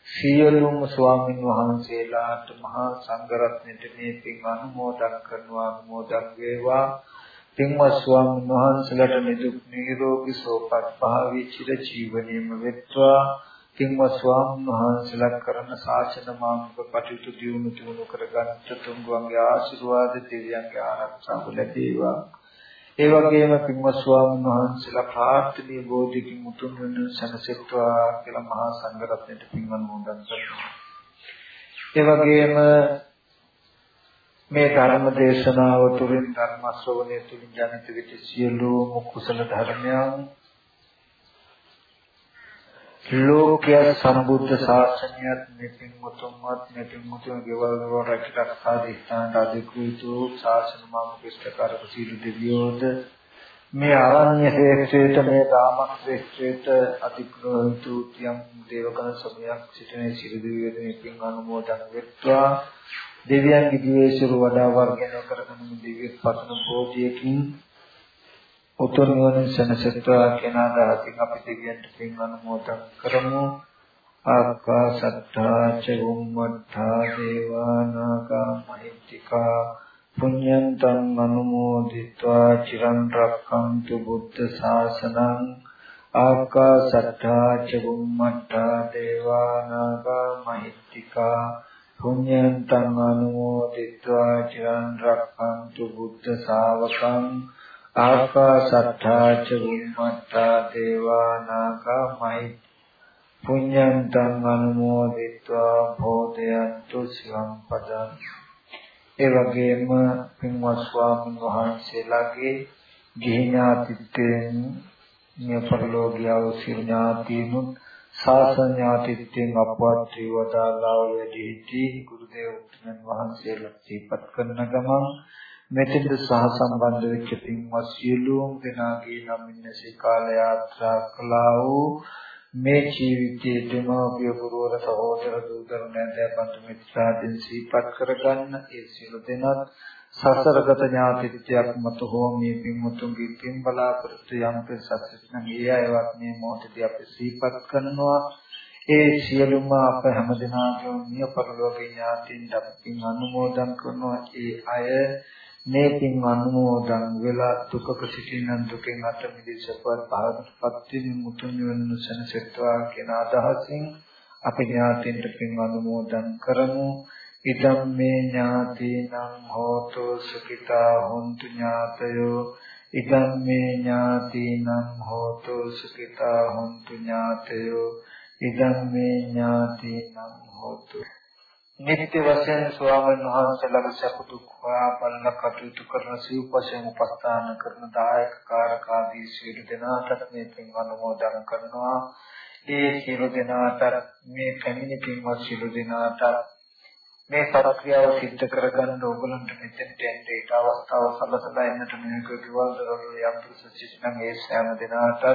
සියලුම ස්වාමින් වහන්සේලාට මහා සංඝරත්නයට මේ පින් අනුමෝදන් කරනවා අනුමෝදන් වේවා. පින්වත් ස්වාමීන් වහන්සේලාට නිදුක් නිරෝගී සුවපත් භාවී චිර ජීවනයේම වෙත්වා. පින්වත් ස්වාමීන් වහන්සේලා කරන ශාසන මාර්ග කටයුතු දියුණු දියුණු කරගන්නට තුන්වන්ගේ ආශිර්වාද දෙවියන්ගේ ආරක්ෂාව ලැබේවා. ඒ වගේම පින්වත් ස්වාමීන් වහන්සේලා ප්‍රාර්ථනීය බෝධිකින් උතුම් වෙන සනසෙත්වා කියලා මහා සංඝරත්නයට පින් අනුමෝදන් කරනවා. ඒ වගේම මේ ධර්ම දේශනාව තුළින් ධර්ම ශ්‍රවණය තුළින් ජනිත වෙච්ච සියලුම කුසල ධර්මයන් ලෝකයේ සම්බුද්ධ ශාසනයත් මෙතින් මුතුන්වත් මෙතින් මුතුන් ගෙවල් වල රැකිරක්ෂා දිස්ත්‍රාන්ත අධිකෘතු ශාසන මාර්ගිෂ්ඨකාරක සීල දෙවියෝද මේ ආරණ්‍ය ශ්‍රේෂ්ඨයට මේ රාම ශ්‍රේෂ්ඨයට අධිකෘතු තියම් දේවකන සමයක් සිටින සීල දෙවියෝද මෙතින් අනුමෝදන් වෙත්වා. දෙවියන්ගේ දිවේශිරු වඩා වර්ධනය කරගෙන දිව්‍ය පතන බෝධියකින් උතුම් නිවන සැනසෙත්වා කියන අදහසින් අපි දෙවියන්ට පින් අනුමෝදන් කරමු. ආකාසත්තා ච උම්මත්තා දේවානාගා මහිත්‍තිකා පුඤ්ඤන්තං අනුමෝදිत्वा චිරන් රක්ඛන්තු බුද්ධ ශාසනං. ආකාසත්තා ච උම්මත්තා දේවානාගා මහිත්‍තිකා පුඤ්ඤන්තං අනුමෝදිत्वा චිරන් රක්ඛන්තු බුද්ධ ශාවකං. ආකාසත්තා ච විම්මත්තා දේවා නාග මයි පුඤ්ඤන්තං අනුමෝදිत्वा භෝදයන්තු සිවං පදං. ඒ වගේම පින්වත් ස්වාමීන් වහන්සේලාගේ ගිහි ඥාතිත්වයෙන් මේ පරිලෝකියව සිල් ඥාතිනුත් ශාසන ඥාතිත්වයෙන් අපවත් වේවදාලා වැඩි සිටි ගුරුදේව වහන්සේලා සිහිපත් කරන ගමන් මෙතෙන්ද සහ සම්බන්ධ වෙච්ච පින්වත් සියලුම දෙනාගේ නම් ඉන්නසේ කාල යාත්‍රා කළා වූ මේ ජීවිතයේ දෙමාපිය ගුරුවර සහෝදර දූ දරු නැන්දෑ බඳු මිත්‍රාදීන් සිහිපත් කරගන්න ඒ සියලු දෙනාත් සසරගත ඥාතිත්‍යයක් මත හෝ මේ පින්මුතුන්ගේ පින් බලාපොරොත්තු යම් සත්‍යස්නම් ඒ අයවත් මේ මොහොතදී අපි සිහිපත් කරනවා. ඒ සියලුම අප හැමදෙනාගේම මිය පරලෝකීය ඥාතීන් අපින් අනුමෝදන් කරනවා. ඒ අය මේ පින් අනුමෝදන් වෙලා දුකක සිටින දුකෙන් අත මිදෙසපත් භාවනපත් වෙන මුතුන් වෙන සනසෙත්වා කියන අදහසින් අපි ඥාතීන්ට පින් අනුමෝදන් කරමු. ඉදම් මේ ඥාතීනං හෝතු සුඛිතා හොන්තු ඥාතයෝ. ඉදම් මේ ඥාතීනං හෝතු සුඛිතා හොන්තු ඥාතයෝ. ඉදම් මේ ඥාතීනං හෝතු නිත්‍ය වශයෙන් ස්වාමීන් වහන්සේලාගේ සතුටු බලන කටයුතු කරන සිව්පසෙන් උපස්ථාන කරන දායක කාරකාදී සියලු දෙනාට මේ පින් අනුමෝදන් කරනවා. ඒ සියලු දෙනාට මේ කමිනි පින්වත් සියලු දෙනාට මේ ප්‍රක්‍රියාව සිද්ධ කරගන්න ඕගලන්ට මෙතෙන්ට එන්න ඒක අවස්ථාව සලසලා එන්නට මේක කිවල් දරවල යම් ප්‍රසසිස්නම් ඒ සෑම දිනාට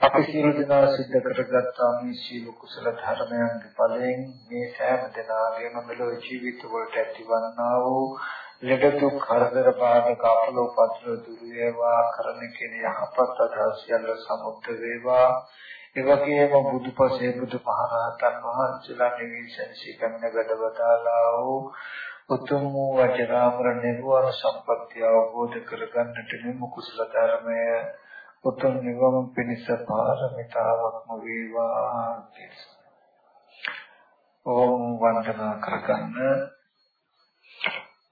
අපි සියලු දෙනා සිද්ධ කරගත්තා මේ සීල කුසල ධර්මයන්ගේ ඵලයෙන් මේ සෑම දිනාගේම මෙලොව ජීවිත වලට ඇතිවන්නා වූ ලෙඩ දුක් කරදර බාධක අපල උපද්‍ර දුර වේවා කරන කෙන යහපත් අදහස් යන සමුද්ද වේවා. ඒ වගේම බුදුපසේ බුදුමහරහතන් වහන්සේලා නිවිසන්සි කමින ගඩවදාලා වූ උතුම් වූ වජරාමර නිර්වාණ සම්පත්තිය අවබෝධ කරගන්නට මෙම කුසල ධර්මය උතුම් නිවම පිණිස පාරමිතාවක්ම වේවා ඕම් වන්දනා කරගන්න.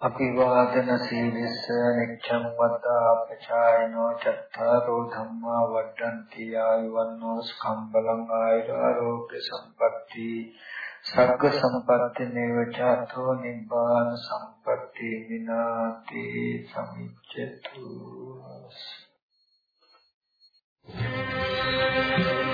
අභිවාදන සීලස නිච්ඡං වද්දා පචායනෝ චත්තාරෝ ධම්මා වඩ්ඩಂತಿ ආයුවන්නෝ ස්කම්බලං ආයුරෝග්‍ය සම්පatti සග්ග සම්පatti නේවචාතෝ නිබ්බාන සම්පatti විනාති සමිච්ඡතු. Música